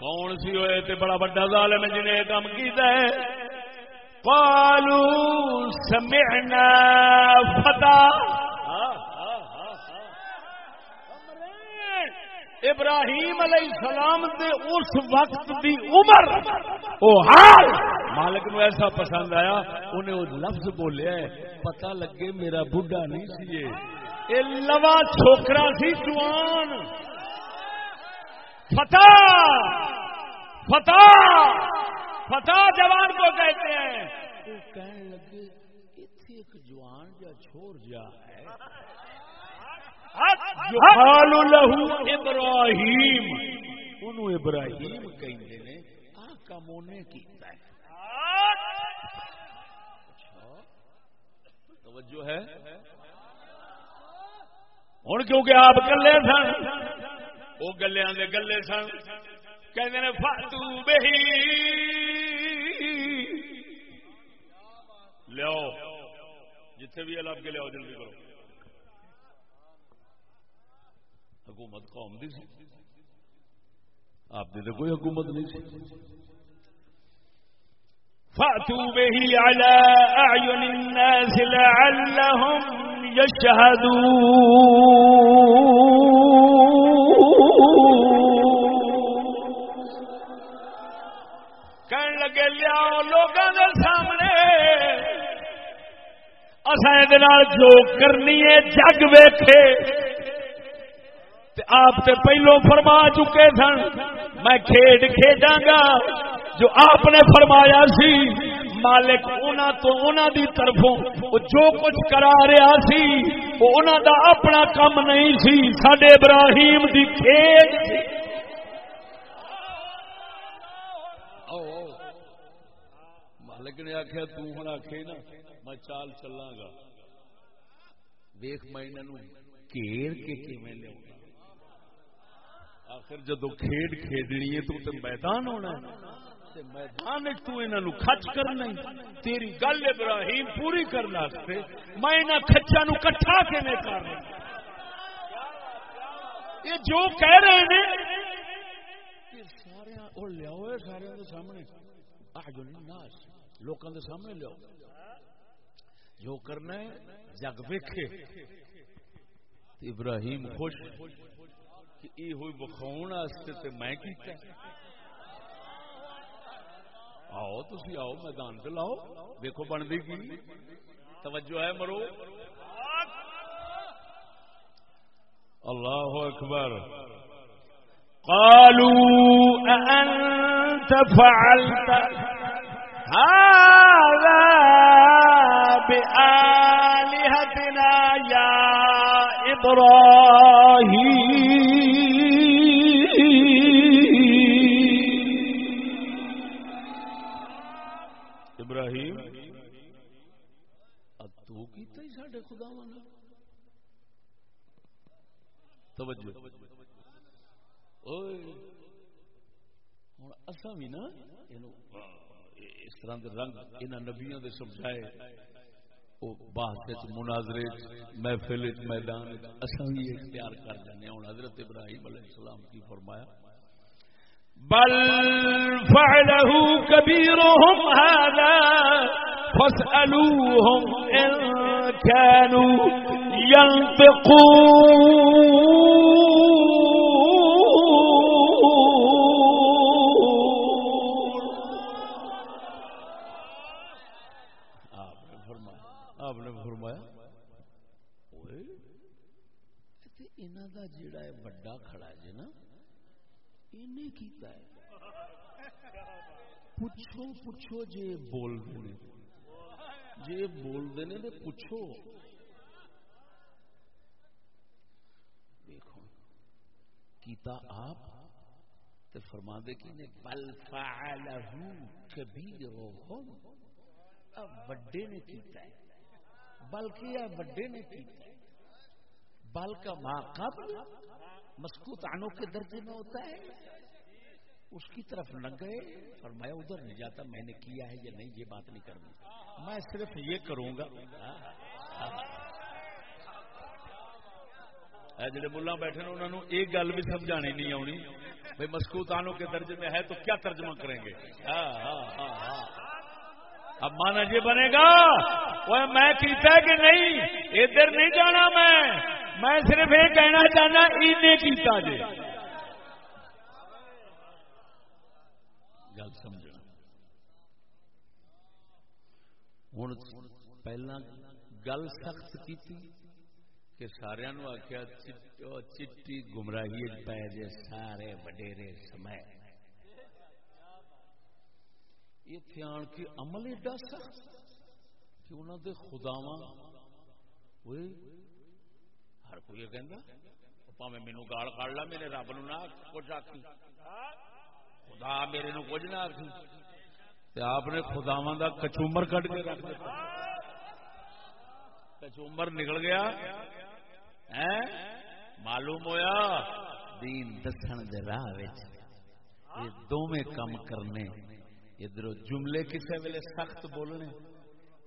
کون سی ہوئے تے بڑا بڑا ظالم ہے جنہیں کام کیتا ہے؟ قالوا سمعنا فتح ابراہیم علیہ السلام دے اس وقت دی عمر او حال۔ مالک نو ایسا پسند آیا، انہیں وہ لفظ بولیا ہے، پتہ لگے میرا بڈھا نہیں سی اے لوا چھوکرا سی جوان۔ فتح! فتح! فتح جوان کو کہتے ہیں۔ وہ کہنے لگے ایک جوان جا چھوڑ جا ہے۔ لہو ابراہیم انہوں ابراہیم کہیں نے آ کم انہیں کیتا ہے۔ توجہ ہے؟ ہوں کیونکہ آپ گلے سن وہ گلے دے گلے سن کہتے ہیں فاتو بہی۔ لو جتھے بھی الگ کے لو جلدی کرو۔ حکومت قوم دی سی۔ آپ دی کوئی حکومت نہیں سی۔ فاتوا به على اعين الناس لعلهم يشهدون۔ کہن لگے، لیاؤ لوگوں کے سامنے۔ اصا جو کرنی ہے، جگ ویکھے۔ آپ تے پہلو فرما چکے سن۔ میں کھیڈ کھیڈا گا جو آپ نے فرمایا سی، مالک انہاں تو انہاں دی طرفوں جو کچھ کرا رہا سی، وہ انہاں دا اپنا کام نہیں سی۔ سڈے ابراہیم دی کھیڈ مالک نے آخیا تنا آخ نا، میں چال چلا گا۔ ویخ میں گھیر کے کیون لیا آخر جدو کھیڈ کھیڈنی ہے تو میدان ہونا میدان تو کچ کرنا تیری گل ابراہیم پوری کرنے میں انہوں کچا نو کٹھا کے کر یہ جو کہہ رہے ہیں سارے لیا سارے سامنے۔ لوگوں کے سامنے لو جو کرنا ہے، جگ ویکھے۔ ابراہیم خوش۔ کہ یہ ہوئی بخاؤ تے میں کیتا آؤ تھی آؤ میدان سے لاؤ، دیکھو بنتی کی۔ توجہ ہے مرو۔ اللہ اکبر۔ قالوا أأنت فعلت هذا بآلهتنا يا إبراهيم. ابراہیم تو کیتا ہی ساڈے خدا والا توجہ۔ اوئے، ہن اساں بھی نا اینو اس طرح کے رنگ انہاں نبیوں دے سمجھائے۔ بحث مناظرے محفل میدان اساں بھی اختیار کر جانے ہن حضرت ابراہیم علیہ السلام کی فرمایا، بل فعله كبيرهم هذا فاسألوهم إن كانوا ينطقون پوچھو پوچھو جے بول دے جے بول دے پوچھو۔ دیکھو، کیتا آپ فرما دے کہ بل فعلہ کبیرہم نے کیتا ہے۔ بلکہ یہ وڈے نے کیتا ہے۔ بل کا ماں قبل مسکوت آنوں کے درجے میں ہوتا ہے۔ اس کی طرف نہ گئے اور میں ادھر نہیں جاتا، میں نے کیا ہے یا نہیں، یہ بات نہیں کرنی۔ میں صرف یہ کروں گا۔ جڑے ملا بیٹھے نا انہوں نے ایک گل بھی سمجھانی نہیں آنی۔ بھائی مسکوت آنوں کے درجے میں ہے تو کیا ترجمہ کریں گے؟ ہاں ہاں ہاں ہاں اب مانا یہ بنے گا وہ میں کیتا ہے کہ نہیں؟ ادھر نہیں جانا میں۔ میں صرف یہ کہنا چاہنا انہیں کیتا جی گل سمجھنا ہوں پہلا گل سخت کی کہ سارا آخیا چٹی گمراہی پی جے سارے وڈیرے سمے اتنے آن کے عمل ایڈا سخت کہ انہوں دے خداوا ہر کوئی یہ کہہ پاوے مینو گال کڑ لا، میرے رب نو نہ کچھ آخی خدا میرے نو کچھ نہ آخی آپ نے خداوا دا کچومر کٹ کے رکھ دیا کچومر نکل گیا۔ معلوم ہویا؟ دین دسن دے راہ یہ دونوں کام کرنے۔ ادھر جملے کسے ویلے سخت بولنے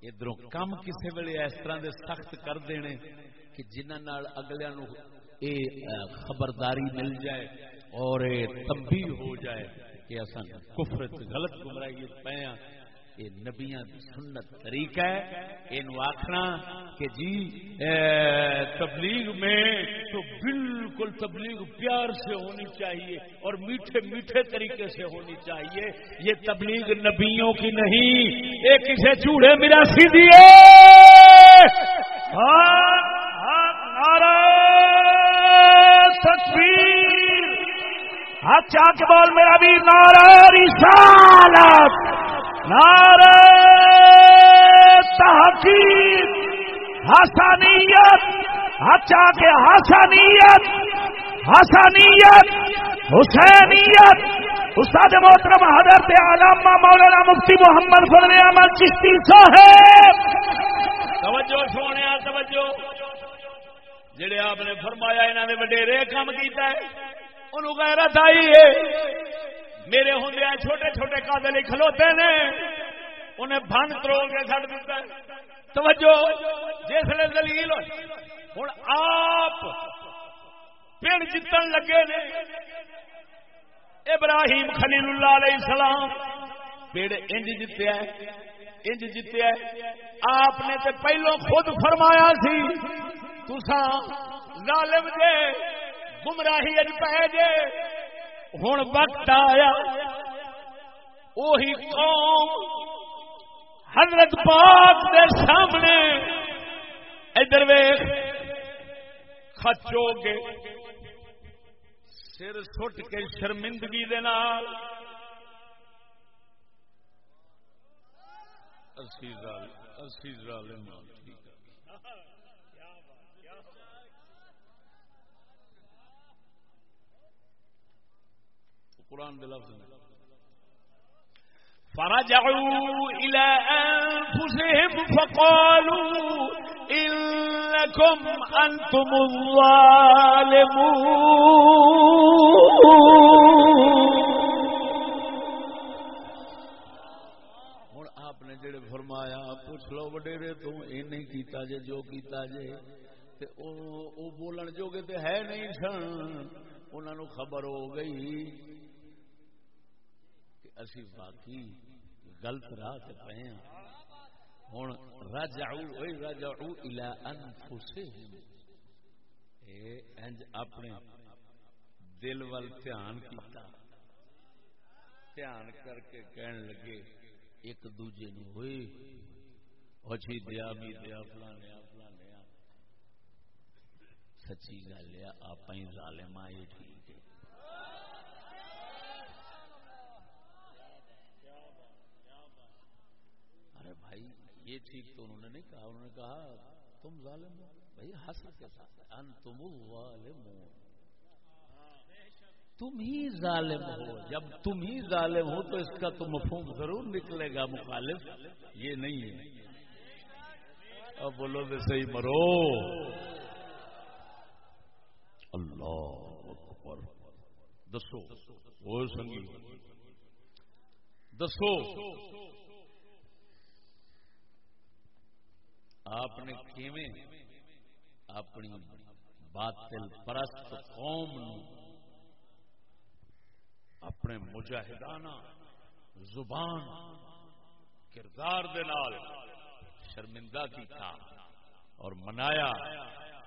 ادھر کم کسے ویلے اس طرح دے سخت کر دینے۔ کہ جنہ اگلے نو اے خبرداری مل جائے اور اے تبھی ہو جائے کہ اصل کفرت غلط گمراہی پے یہ ہاں، نبیاں سنت طریقہ ہے۔ یہ آخنا کہ جی تبلیغ میں تو بالکل تبلیغ پیار سے ہونی چاہیے اور میٹھے میٹھے طریقے سے ہونی چاہیے۔ یہ تبلیغ نبیوں کی نہیں یہ کسی چوڑے میرا سی دیے ہاں۔ تصویر اچھا کے بول، میرا بھی نارا رسالت، نعرہ تحقیق، حسنیت۔ اچھا کے حسنیت حسنیت، حسینیت۔ استاد محترم حضرت علامہ مولانا مفتی محمد فضل احمد چشتی صاحب۔ توجہ سونے توجہ۔ جڑے آپ نے فرمایا انہوں نے وڈیرے کام کیتا ہے، انہوں غیرت آئی ہے۔ میرے ہوں چھوٹے چھوٹے کادل کھلوتے نے، انہیں بن ترو کے چڑ دیتا ہے۔ توجہ جسے دلیل ہوں آپ پنڈ جتن لگے نے، ابراہیم خلیل اللہ علیہ السلام پیڑ انج جتیا انج جتیا آپ نے تو پہلو خود فرمایا سی۔ تسا ظالم جے گمراہی اج پہ جے۔ ہوں وقت آیا۔ وہی قوم حضرت پاک دے سامنے۔ ادھر ویخ خچو گے۔ سر سٹ کے شرمندگی دے نال۔ اسی ظالم اسی ظالم ٹھیک قرآن دے لفظ میں۔ فرجعوا إلى أنفسهم فقالوا إنكم أنتم الظالمون۔ آپ نے جڑے فرمایا پوچھ لو وڈیرے تو یہ نہیں کیتا جے جو کیتا جے۔ تے او, او بولن جو کہ تے ہے نہیں سن۔ انہوں خبر ہو گئی اسی باقی گلت راہ سے پے ہیں۔ ہوں رجعو اے رجعو الى انفسہم۔ اے انج اپنے دل وال دھیان کیتا۔ دھیان کر کے کہن لگے، ایک دوجے نو ہوئی اچھی دیا می دیا فلانے فلانے سچی گل ہے آپ ہی ظالم آئے ٹھیک۔ ہے بھائی یہ ٹھیک تو انہوں نے نہیں کہا انہوں نے کہا تم ظالم ہو بھائی حسر کے ساتھ ان تم تم ہی ظالم ہو جب تم ہی ظالم ہو تو اس کا تو مفہوم ضرور نکلے گا مخالف یہ نہیں ہے اب بولو تو صحیح مرو اللہ دسو وہ سنگی دسو آپ نے کیویں اپنی باطل پرست قوم اپنے مجاہدانہ زبان، کردار دے نال شرمندہ کیتا اور منایا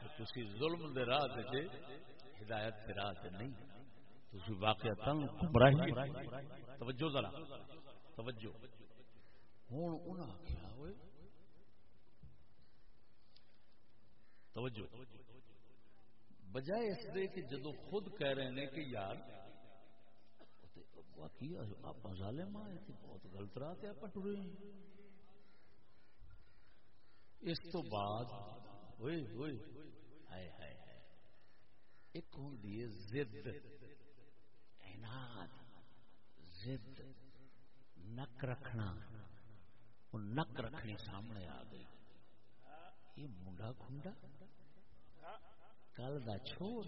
کہ تسی ظلم دے راہ دے ہدایت دے راہ دے نہیں، تسی واقعہ تنگ گمراہی توجہ ذرا، توجہ۔ ہوں انہاں کیا ہوئے توجہ۔ بجائے اس دے کہ جدو خود کہہ رہے ہیں کہ یار آپ ظالم آئے تھے بہت غلط راہ تھے آپ ٹرے اس تو بعد، ہوئے ہوئے۔ ہائے ہائے ہائے۔ ایک ہوں دیے زد۔ عناد زد۔ نک رکھنا۔ نک رکھنی سامنے آ گئی۔ یہ منڈا کھنڈا کل کا چھوڑ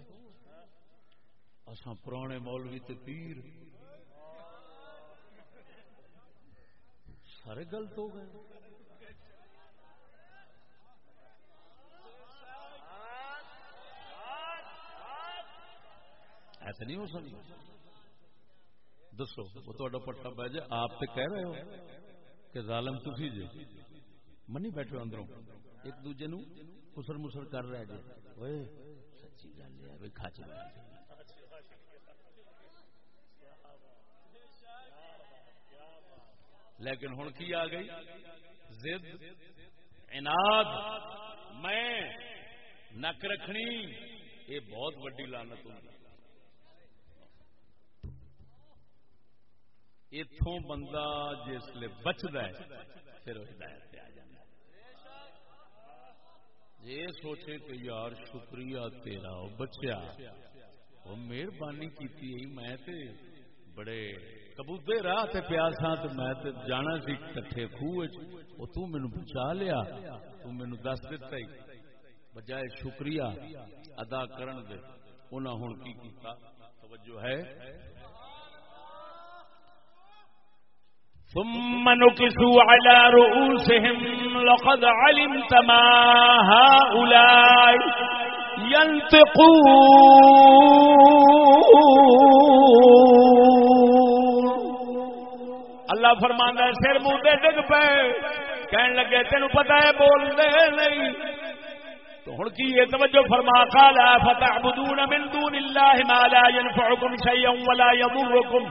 اساں پرانے مولوی تے پیر۔ سارے گلت ہو گئے۔ ایسا نہیں ہو سکتا۔ دسو، وہ تو پٹا پہ جائے۔ آپ کہہ رہے ہو کہ ظالم تھی جی منی بیٹھو اندروں۔ ایک دوجے نو کسر مسر کر رہے جی۔ سچی گل ہے کھچ جی۔ لیکن ہوں کی آ گئی؟ زد، اناد۔ میں نک رکھنی، یہ بہت وڈی لانت ہوں۔ اتوں بندہ جسے بچتا ہے، پھر ہدایت یہ سوچے کہ یار شکریہ تیرا بچیا۔ وہ مہربانی کی میں تے بڑے کبوتے راہ تے پیاسا ہاں، تو میں تے جانا سی کٹھے خوہ تو مینو بچا لیا، تو مینو دس دتا ہی۔ بجائے شکریہ ادا کرن دے انہاں ہن کی کیتا؟ توجہ ہے؟ ثم نكسوا على رؤوسهم لقد علمت ما هؤلاء ينطقون. اللہ فرمانا سر منہ ڈگ پے۔ کہن لگے تینوں پتا ہے بول دے نہیں۔ تو ہوں کی یہ توجہ فرما، قال فتعبدون من دون الله ما لا ينفعكم شيئا ولا يضركم؟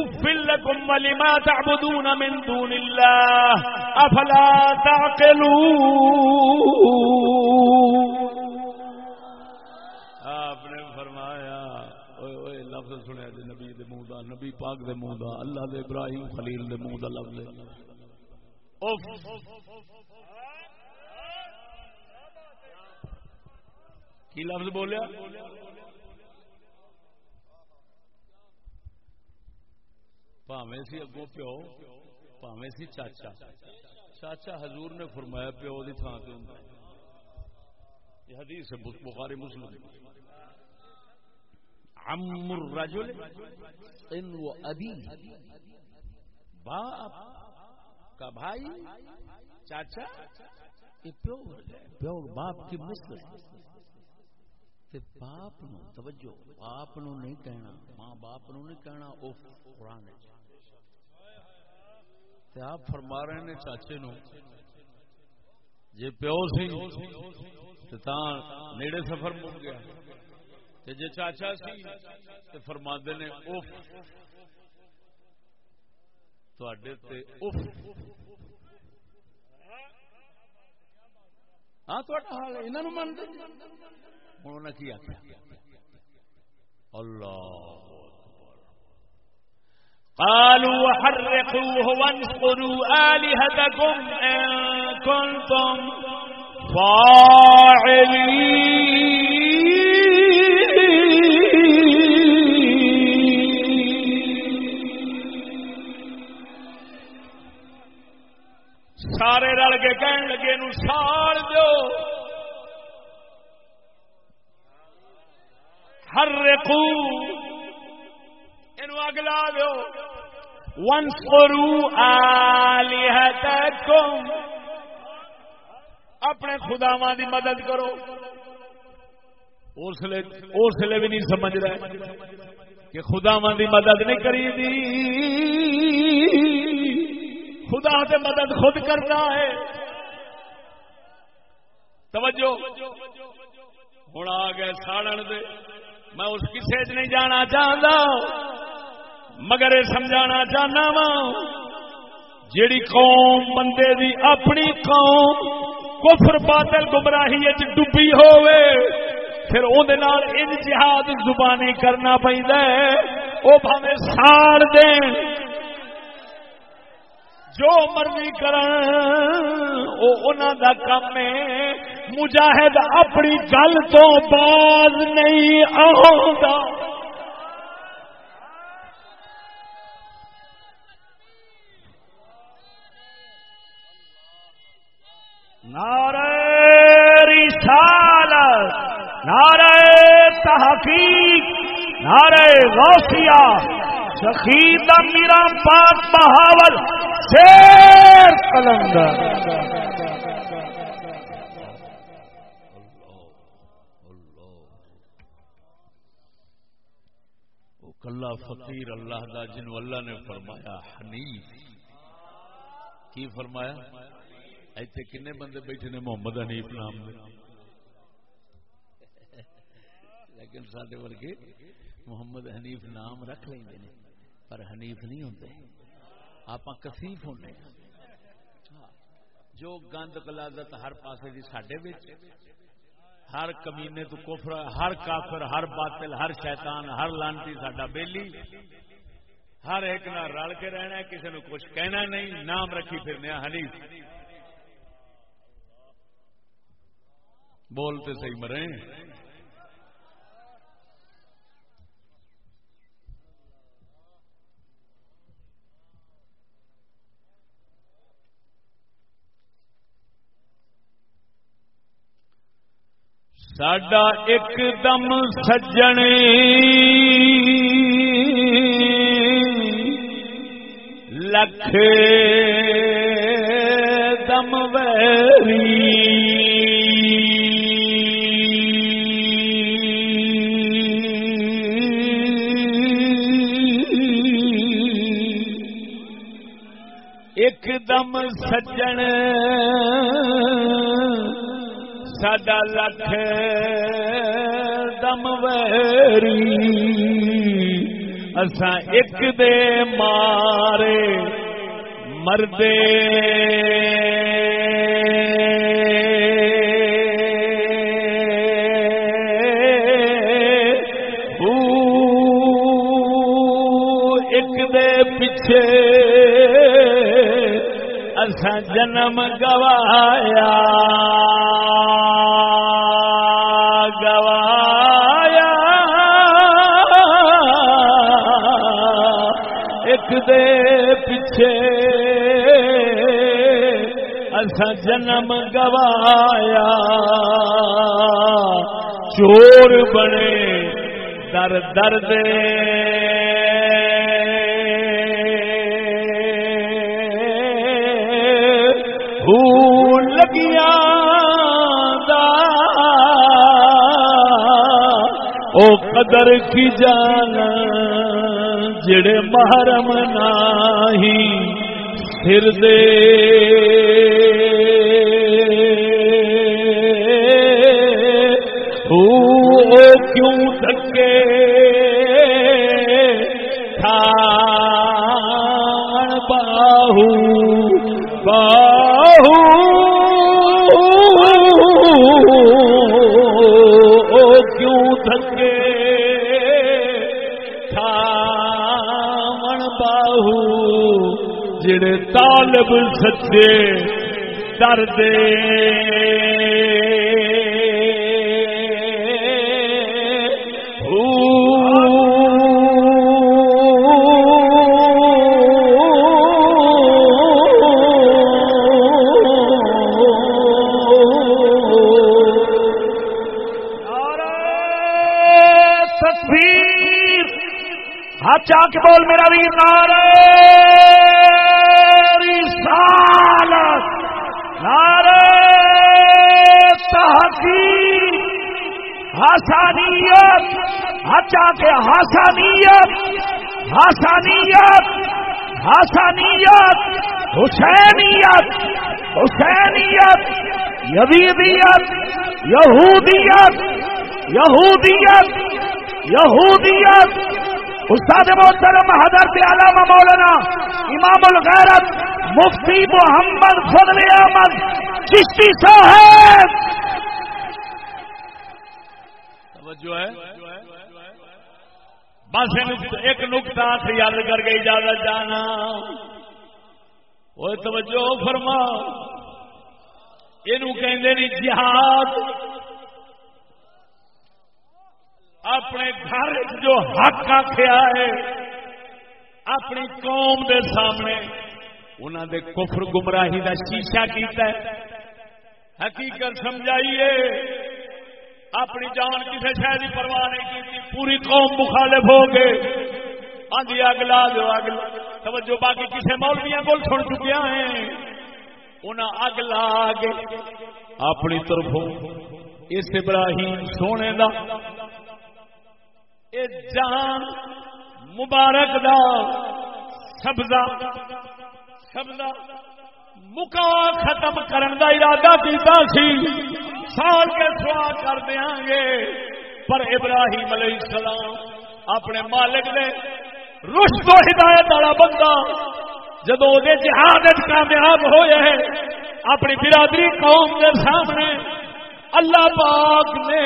اف لكم، ولما تعبدون من دون الله؟ افلا تعقلون؟ آپ نے فرمایا لفظ سنیا جی نبی دے منہ دا، نبی پاک دے منہ دا، اللہ دے ابراہیم خلیل دے منہ دا لفظ اوف۔ کی لفظ بولیا؟ پاوے سی اگوں پیو پاوے سی چاچا۔ چاچا حضور نے فرمایا پیو کی تھان سے ہوں۔ یہ حدیث ہے بخاری مسلم۔ عم الرجل ان و ابی۔ باپ کا بھائی، چاچا، یہ پیو پیو باپ کی مثل باپ نو توجہ، باپ نو نہیں کہنا، ماں باپ نو نہیں کہنا، او قرآن آپ فرما رہے نے چاچے نو جی پیو سی نیڑے سفر مک گیا۔ جی چاچا سی تو فرما نے اف اف ہاں حال انہوں مانتے انہوں نے کیا اللہ قالوا حرقوه وانصروا آلهتكم إن كنتم فاعلين. سارے رل کے کہن لگے نو ساڑ دو ہر رقو اگ لا دو. ونس کرو اپنے خداواں دی مدد کرو. اس لیے بھی نہیں سمجھ رہے کہ خداواں دی مدد نہیں کری دی. خدا سے مدد خود کرنا ہے. توجہ. ہوں آ گئے ساڑن دے. میں اس کسے چ نہیں جانا چاہتا مگر یہ سمجھانا چاہنا وا جیڑی قوم بندے دی اپنی قوم کفر باطل گمراہی ڈبی ہوئے پھر ان جہاد زبانی کرنا پہ وہ بھاوے ساڑ دین۔ جو مرضی کرن دا ہے۔ مجاہد اپنی گل تو باز نہیں آتا نعرہ رسالت، نعرہ تحقیق، نعرہ غوثیہ۔ شخید میرا پاک بہاول شیر کلندر کلا فقیر اللہ دا، جن اللہ نے فرمایا، حنیف۔ کی فرمایا؟ ایتھے کنے بندے بیٹھے نے محمد حنیف نام دے۔ لیکن سارے ورگے محمد حنیف نام رکھ لیں پر حنیف نہیں ہوتے آپ کسیف ہونے ہاں، جو گند گلادت ہر پاسے دی ساڈے ہر کمینے تو کفر، ہر کافر، ہر باطل، ہر شیطان، ہر لانتی ساڈا بیلی۔ ہر ایک نہ رل کے رہنا کسی نے کچھ کہنا نہیں، نام رکھی پھرنے حنیف۔ بولتے صحیح مرے۔ ساڈا ایک دم سجن لکھ دم ویری ایک دم سجن ساڈا لکھ دم ویری اساں ایک دے مارے مردے ایک دے پیچھے اساں جنم گوایا دے پیچھے۔ اصا جنم گوایا۔ چور بنے در در دے لگیا او قدر کی جانا۔ جڑے محرم نہیں سر دے۔ طالب سچے درد ہاتھ اچا کے بول میرا ویر نارے اچا کے حسانیت حسانیت حسانیت حسینیت حسینیت یویدیت یہودیت یہودیت یہودیت۔ استاد محترم حضرت علامہ مولانا امام الغیرت مفتی محمد فضل احمد چشتی صاحب۔ ایک نقطہ یاد کر کے اجازت جانا۔ وہ توجہ فرما۔ یہ جہاد۔ اپنے گھر جو حق آخیا ہے، اپنی قوم دے سامنے انہوں دے کفر گمراہی دا شیشہ کیتا ہے۔ حقیقت سمجھائیے۔ اپنی جان کسی شہر کی پرواہ نہیں کی پوری قوم مخالف ہو گئے۔ آدھی اگ لا دو اگ۔ توجہ، باقی کسی مولویا کو سن چکیا ہیں۔ انہیں اگ لا کے اپنی طرفوں اس ابراہیم سونے دا، اے جان مبارک دا سبزہ سبزہ مکا ختم کرن دا ارادہ کیتا سی۔ سال کے سوا کر دیا گے۔ پر ابراہیم علیہ السلام اپنے مالک نے رش تو ہدایت والا بندہ جدو جہاد کامیاب ہوئے اپنی برادری قوم کے سامنے اللہ پاک نے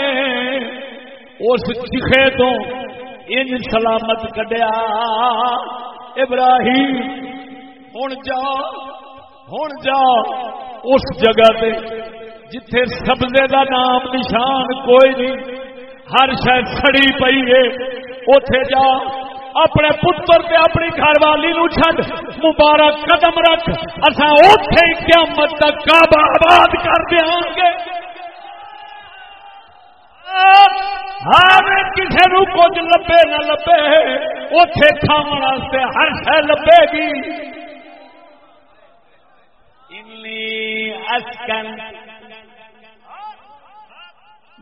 اس چیخے تو ان سلامت کڈیا۔ ابراہیم ہوں جا ہوں جا، اس جگہ تے جتھے سبزے دا نام نشان کوئی نہیں، ہر شاید سڑی پئی ہے۔ اتے جا، اپنے پتر تے اپنی گھر والی نو چھڈ، مبارک قدم رکھ۔ اصا اتے قیامت تک کعبہ آباد کر دیا گے۔ ہر کسی نو کچھ لبے نہ لبے، اوتھے اتے کھانے ہر شہ لبے گی۔ انی اسکن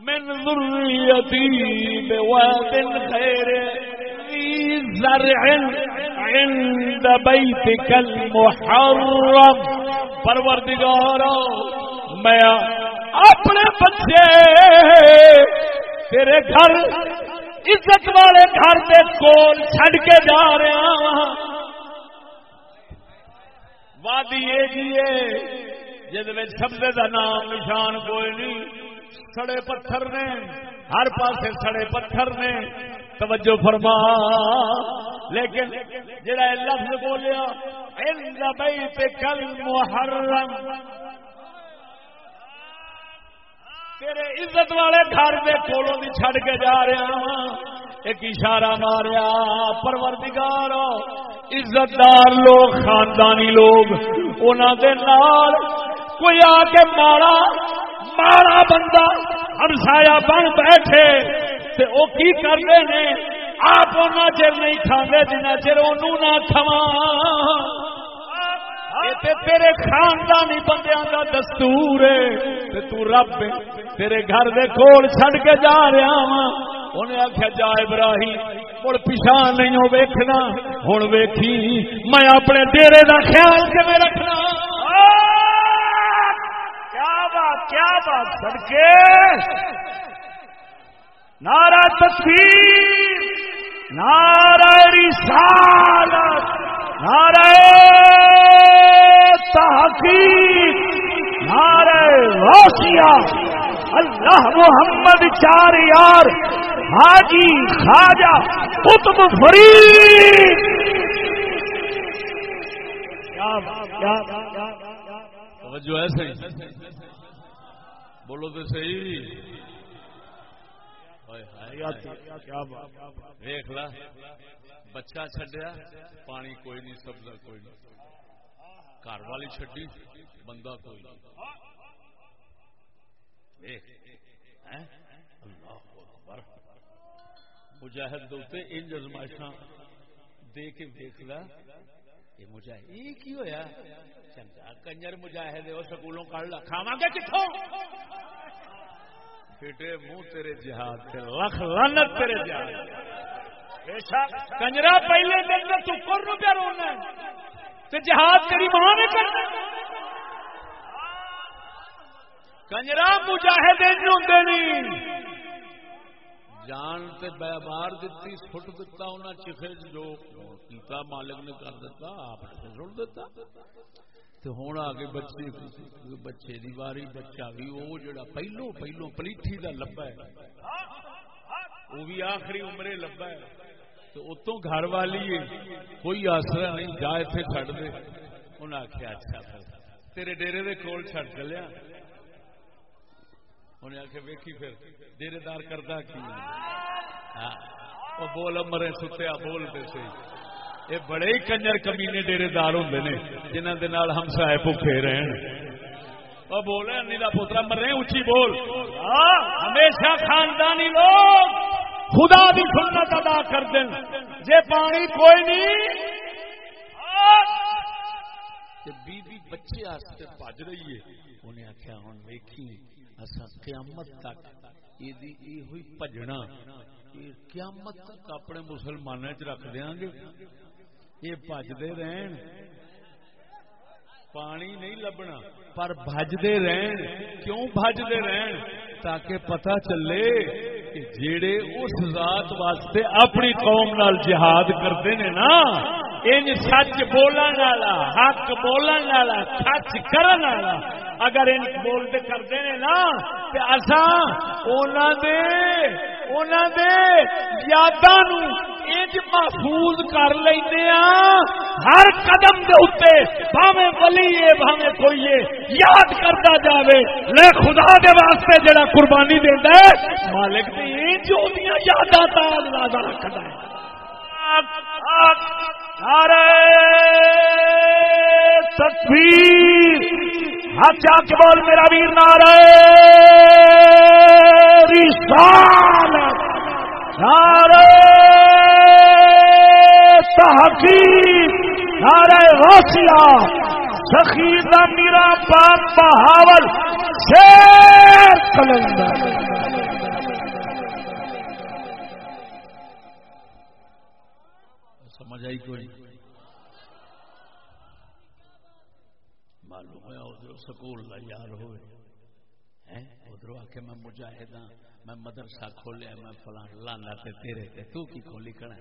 من ذريتي بواد خير ذي زرع عند بيتك المحرم پروردگارا میں اپنے بچے، تیرے گھر، عزت والے گھر کے کول چڈ کے جا رہا ہاں۔ وادی یہ جی ہے جس سبزے کا نام نشان کوئی نہیں سڑے پتھر نے، ہر پاسے سڑے پتھر نے، توجہ فرما۔ لیکن جڑا لفظ بولیا کل محرم۔ تیرے عزت والے گھر کے کولوں بھی چھڑ کے جا رہا ہاں۔ ایک اشارہ ماریا، پروردگار عزت دار لوگ، خاندانی لوگ انہوں دے نال کوئی آ کے مارا مارا بندہ ہمسایا بن بیٹھے، تے او کی کرتے ہیں آپ چر نہیں کھانے جنا چر انہوں نہ کھوا تیرے خاندانی بندیاں کا دستور ہے تو رب تیرے گھر دے کول چھڑ کے جا رہا وا انہیں آخیا جا ابراہیم، مڑ پیچھا نہیں ہو ویکھنا۔ ہوں ویکھی، میں اپنے ڈیرے کا خیال کے میں رکھنا؟ کیا بات کیا بات سڑکے نارا تصویر نارا رسالت نارا تحقیق، نعرہ روسیا اللہ محمد چار یار، حاجی خواجہ قطب فرید۔ جو ایسے بولو تو صحیح۔ دیکھ لا۔ بچہ چڈیا پانی کوئی نہیں، سبزہ کوئی نہیں۔ گھر والی چڈی بندہ کوئی نہیں۔ مجاہد ان ازمائش دے کے دیکھ لا۔ یہ مجاہد یہ کی ہویا چنگا کنجر مجاہد سکولوں کڑ لا کھاواں گے کتوں بیٹے منہ تیرے جہاد تے لکھ لعنت تیرے جہاد کنجرا پہلے دن میں تو کر نو پیا رونا تے جہاد تیری ماں نے کرنا کنجرا مجاہد نہیں۔ جان تے مار دیتی سٹ دتا انہیں چفے جو۔ کیتا مالک نے کر دیتا آپ نے سٹ دیتا تو ہوں آ کے بچے بچے دی واری بچہ بھی وہ جڑا پہلو پہلو پلیٹھی دا لبا ہے۔ وہ بھی آخری عمرے لبا ہے۔ تو اتوں گھر والی ہے کوئی آسرا نہیں جا اتنے چڈ دے۔ انہیں آخیا اچھا پھر۔ تیرے ڈیرے دے کول چڈ چلیا۔ انہیں آخیا ویکھی پھر۔ ڈیری دار کردہ کی ہاں، وہ بول مرے ستیا بولتے سی۔ یہ بڑے ہی کنجر کمینے ڈیری دار ہوں نے جنہوں کے ہم سائے بھوکے رہن۔ وہ بولے انی کا پوترا مرے اچھی بول۔ ہاں، ہمیشہ خاندانی لوگ خدا بھی سنت ادا کر دیں جے پانی کوئی نہیں۔ ہاں۔ بی بی بچے بج رہی ہے۔ انہیں آخیا ہوں ویکھی اصا قیامت تک یہ ہوئی پجنا۔ قیامت تک اپنے مسلمان چ رکھ دیا گے۔ یہ بجتے رہن۔ پانی نہیں لبنا، پر بجتے رہن۔ کیوں بجتے رہن؟ تاکہ پتہ چلے کہ جیڑے اس ذات واسطے اپنی قوم نال جہاد کرتے ہیں نا ان سچ بولن والا، حق بولن والا، سچ کرن والا، اگر ان بولتے کرتے ہیں نا تو اصا دے یاداں انج محفوظ کر لینا ہاں۔ ہر قدم دے اتنے بھاوے ولی ہے بھاوے کوئی ہے یاد کرتا جاوے۔ لے خدا دے واسطے جڑا قربانی دینا ہے، مالک دی انج یاداں تاز رکھتا ہے۔ تصویر ہاتھ کے بول میرا ویر نارے رسال نارے تحقیق نارے روسیا سخیر میرا پاک بہاول شیر کلندر جائی کوئی؟ معلوم ہے ادھر سکول کا یار ہوئے۔ ادھر آ کے میں مجاہد ہاں میں مدرسہ کھولیا، میں فلاں لانا تیرے تے، تو کی کھولی کھڑا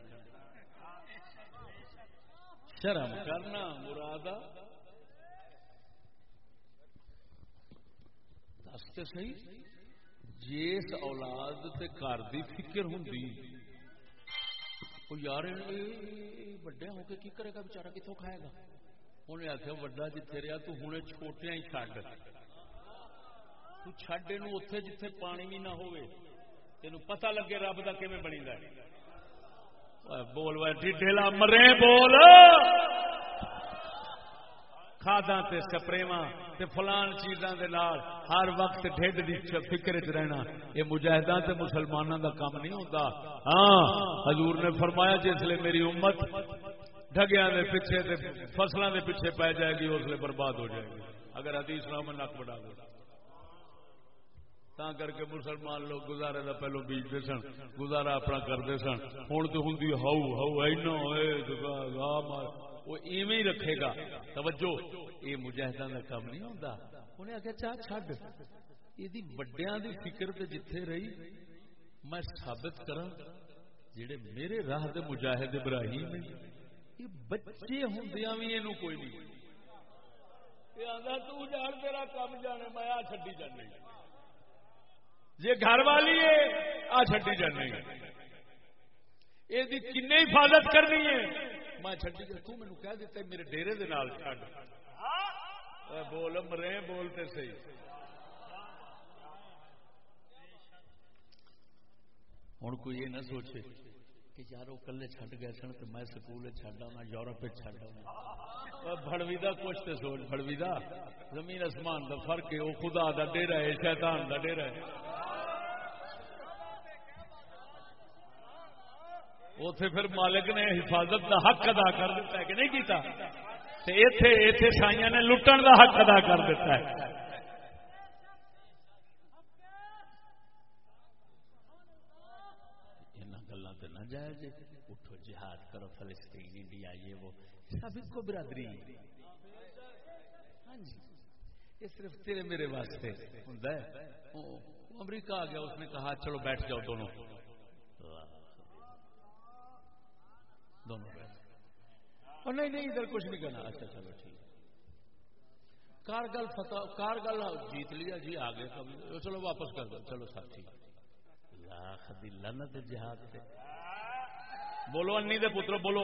شرم کرنا مراد دستے صحیح جس اولاد تے گھر دی فکر ہوں یار وڈیا ہو کے کی کرے گا؟ بچارا کتوں کھائے گا؟ انہیں آخیا وڈا جتھے رہا تو ہوں چھوٹیا ہی چڈ چڈ یہ اتے جتھے پانی بھی نہ ہوئے تین پتہ لگے رب کا کھے بنی بول ڈیلا مرے بول کھادا سپرےوا فلان چیزاں ہر وقت ڈھڈ کی فکر چ رہنا یہ مجاہدہ تے مسلمانوں کا کام نہیں ہوتا ہاں حضور نے فرمایا جس میری امت ڈگیا کے پیچھے فصلوں کے پیچھے پی جائے گی اس لیے برباد ہو جائے گی اگر حدیث نام نک بڑھا دو تا کر کے مسلمان لوگ گزارے کا پہلو بیجتے سن گزارا اپنا کرتے سن ہوں تو ہوں ہاؤ ہاؤ ایسا وہ ایویں ہی رکھے گا توجہ یہ مجاہدہ کا کام نہیں ہوتا انہیں آگے چاہ چڈ یہ وڈیا کی فکر تے جتھے رہی میں ثابت کرا جڑے میرے راہ دے مجاہد ابراہیم نے یہ بچے ہوں بھی یہ کوئی نہیں تو جان تیرا کام جانے میں آ چڈی جانے جی گھر والی ہے، آ چڈی جانی یہ کن حفاظت کرنی ہے۔ میں چڈی جی تو مینو کہہ دیتا میرے ڈیرے دے نال چھڈ۔ بول، مرے بولتے سی ہوں کوئی یہ نہ سوچے۔ کہ یار وہ کلے چڈ گئے سن تو میں سکول چڈ آنا یورپ چڈ آنا بڑوی کا کچھ تو سوچ بڑوی کا زمین آسمان کا فرق ہے وہ خدا کا ڈیرا ہے شیطان کا ڈیرا ہے اتے پھر مالک نے حفاظت دا حق ادا کر دیتا ہے کہ نہیں کیتا اتے اتے سائیاں نے لٹن دا حق ادا کر دیتا ہے نہ جائے جی اٹھو جہاد کرو فلسطین، انڈیا، یہ وہ۔ سب کو برادری۔ ہاں جی یہ صرف تیرے میرے واسطے۔ ہوں امریکہ آ گیا، اس نے کہا، چلو بیٹھ جاؤ دونوں۔ دونوں اور نہیں نہیں، ادھر کچھ نہیں کرنا۔ اچھا چلو ٹھیک۔ کارگل فتح، کارگل جیت لیا۔ جی آگے چلو، واپس کر دو۔ چلو، سب ٹھیک۔ لاکھ دی لنت جہاد سے۔ بولو انی دے پترو، بولو۔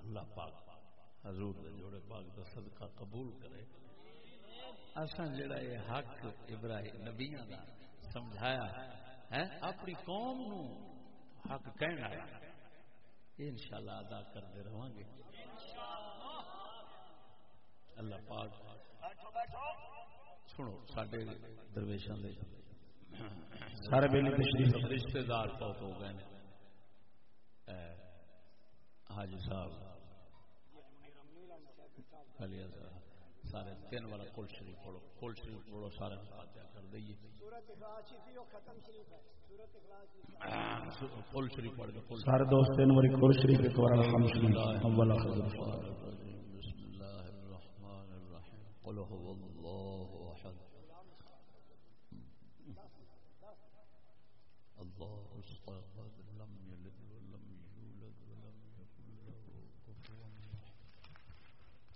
اللہ پاک حضور دے جوڑے پاک دا صدقہ قبول کرے۔ اصا جڑا یہ حق ابراہیم نبیاں دا سمجھایا ہے، اپنی قوم نو حق کہنا ان شاء اللہ ادا کرتے رہا گے۔ اللہ پاک، سنو سڈے درویشوں کے سارے تشریف رشتے دار بہت ہو گئے حاجی صاحب سارے تین والا کل شریف پڑھو کل شریف پڑھو سارے کر دئیے کل شریف پڑھ دو سارے دوست تین والی کل شریف ایک بار الحمدللہ اول بسم اللہ الرحمن الرحیم۔ قل هو اللہ احد اللہ الصمد لم يلد ولم يولد ولم يكن له كفوا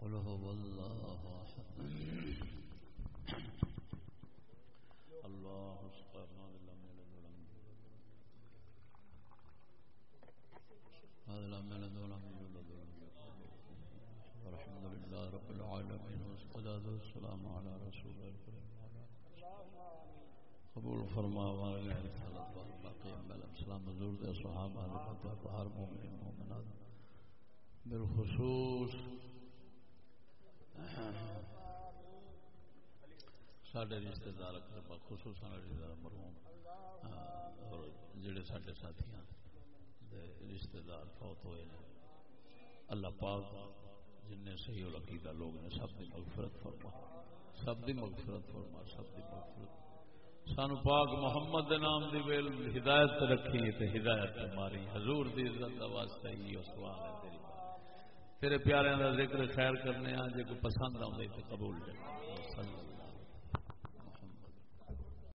قل هو الله قبول فرما حضور دے صحابہ ہر مومن مومنات بالخصوص سارے رشتے دار خصوصاً رشتے دار مرحوم اور جڑے سارے ساتھی رشتے دار فوت ہوئے ہیں اللہ پاک جن صحیح العقیدہ لوگ نے سب کی مغفرت فرما۔ سب کی مغفرت فرما، سب کی مغفرت۔ سان پاک محمد نام دی ویل ہدایت رکھی تے ہدایت ماری۔ حضور دی عزت دا واسطہ ہی اس سوال ہے تیری۔ تیرے پیارے دا ذکر خیر کرنے آ جے کوئی پسند آؤں تو قبول جائے۔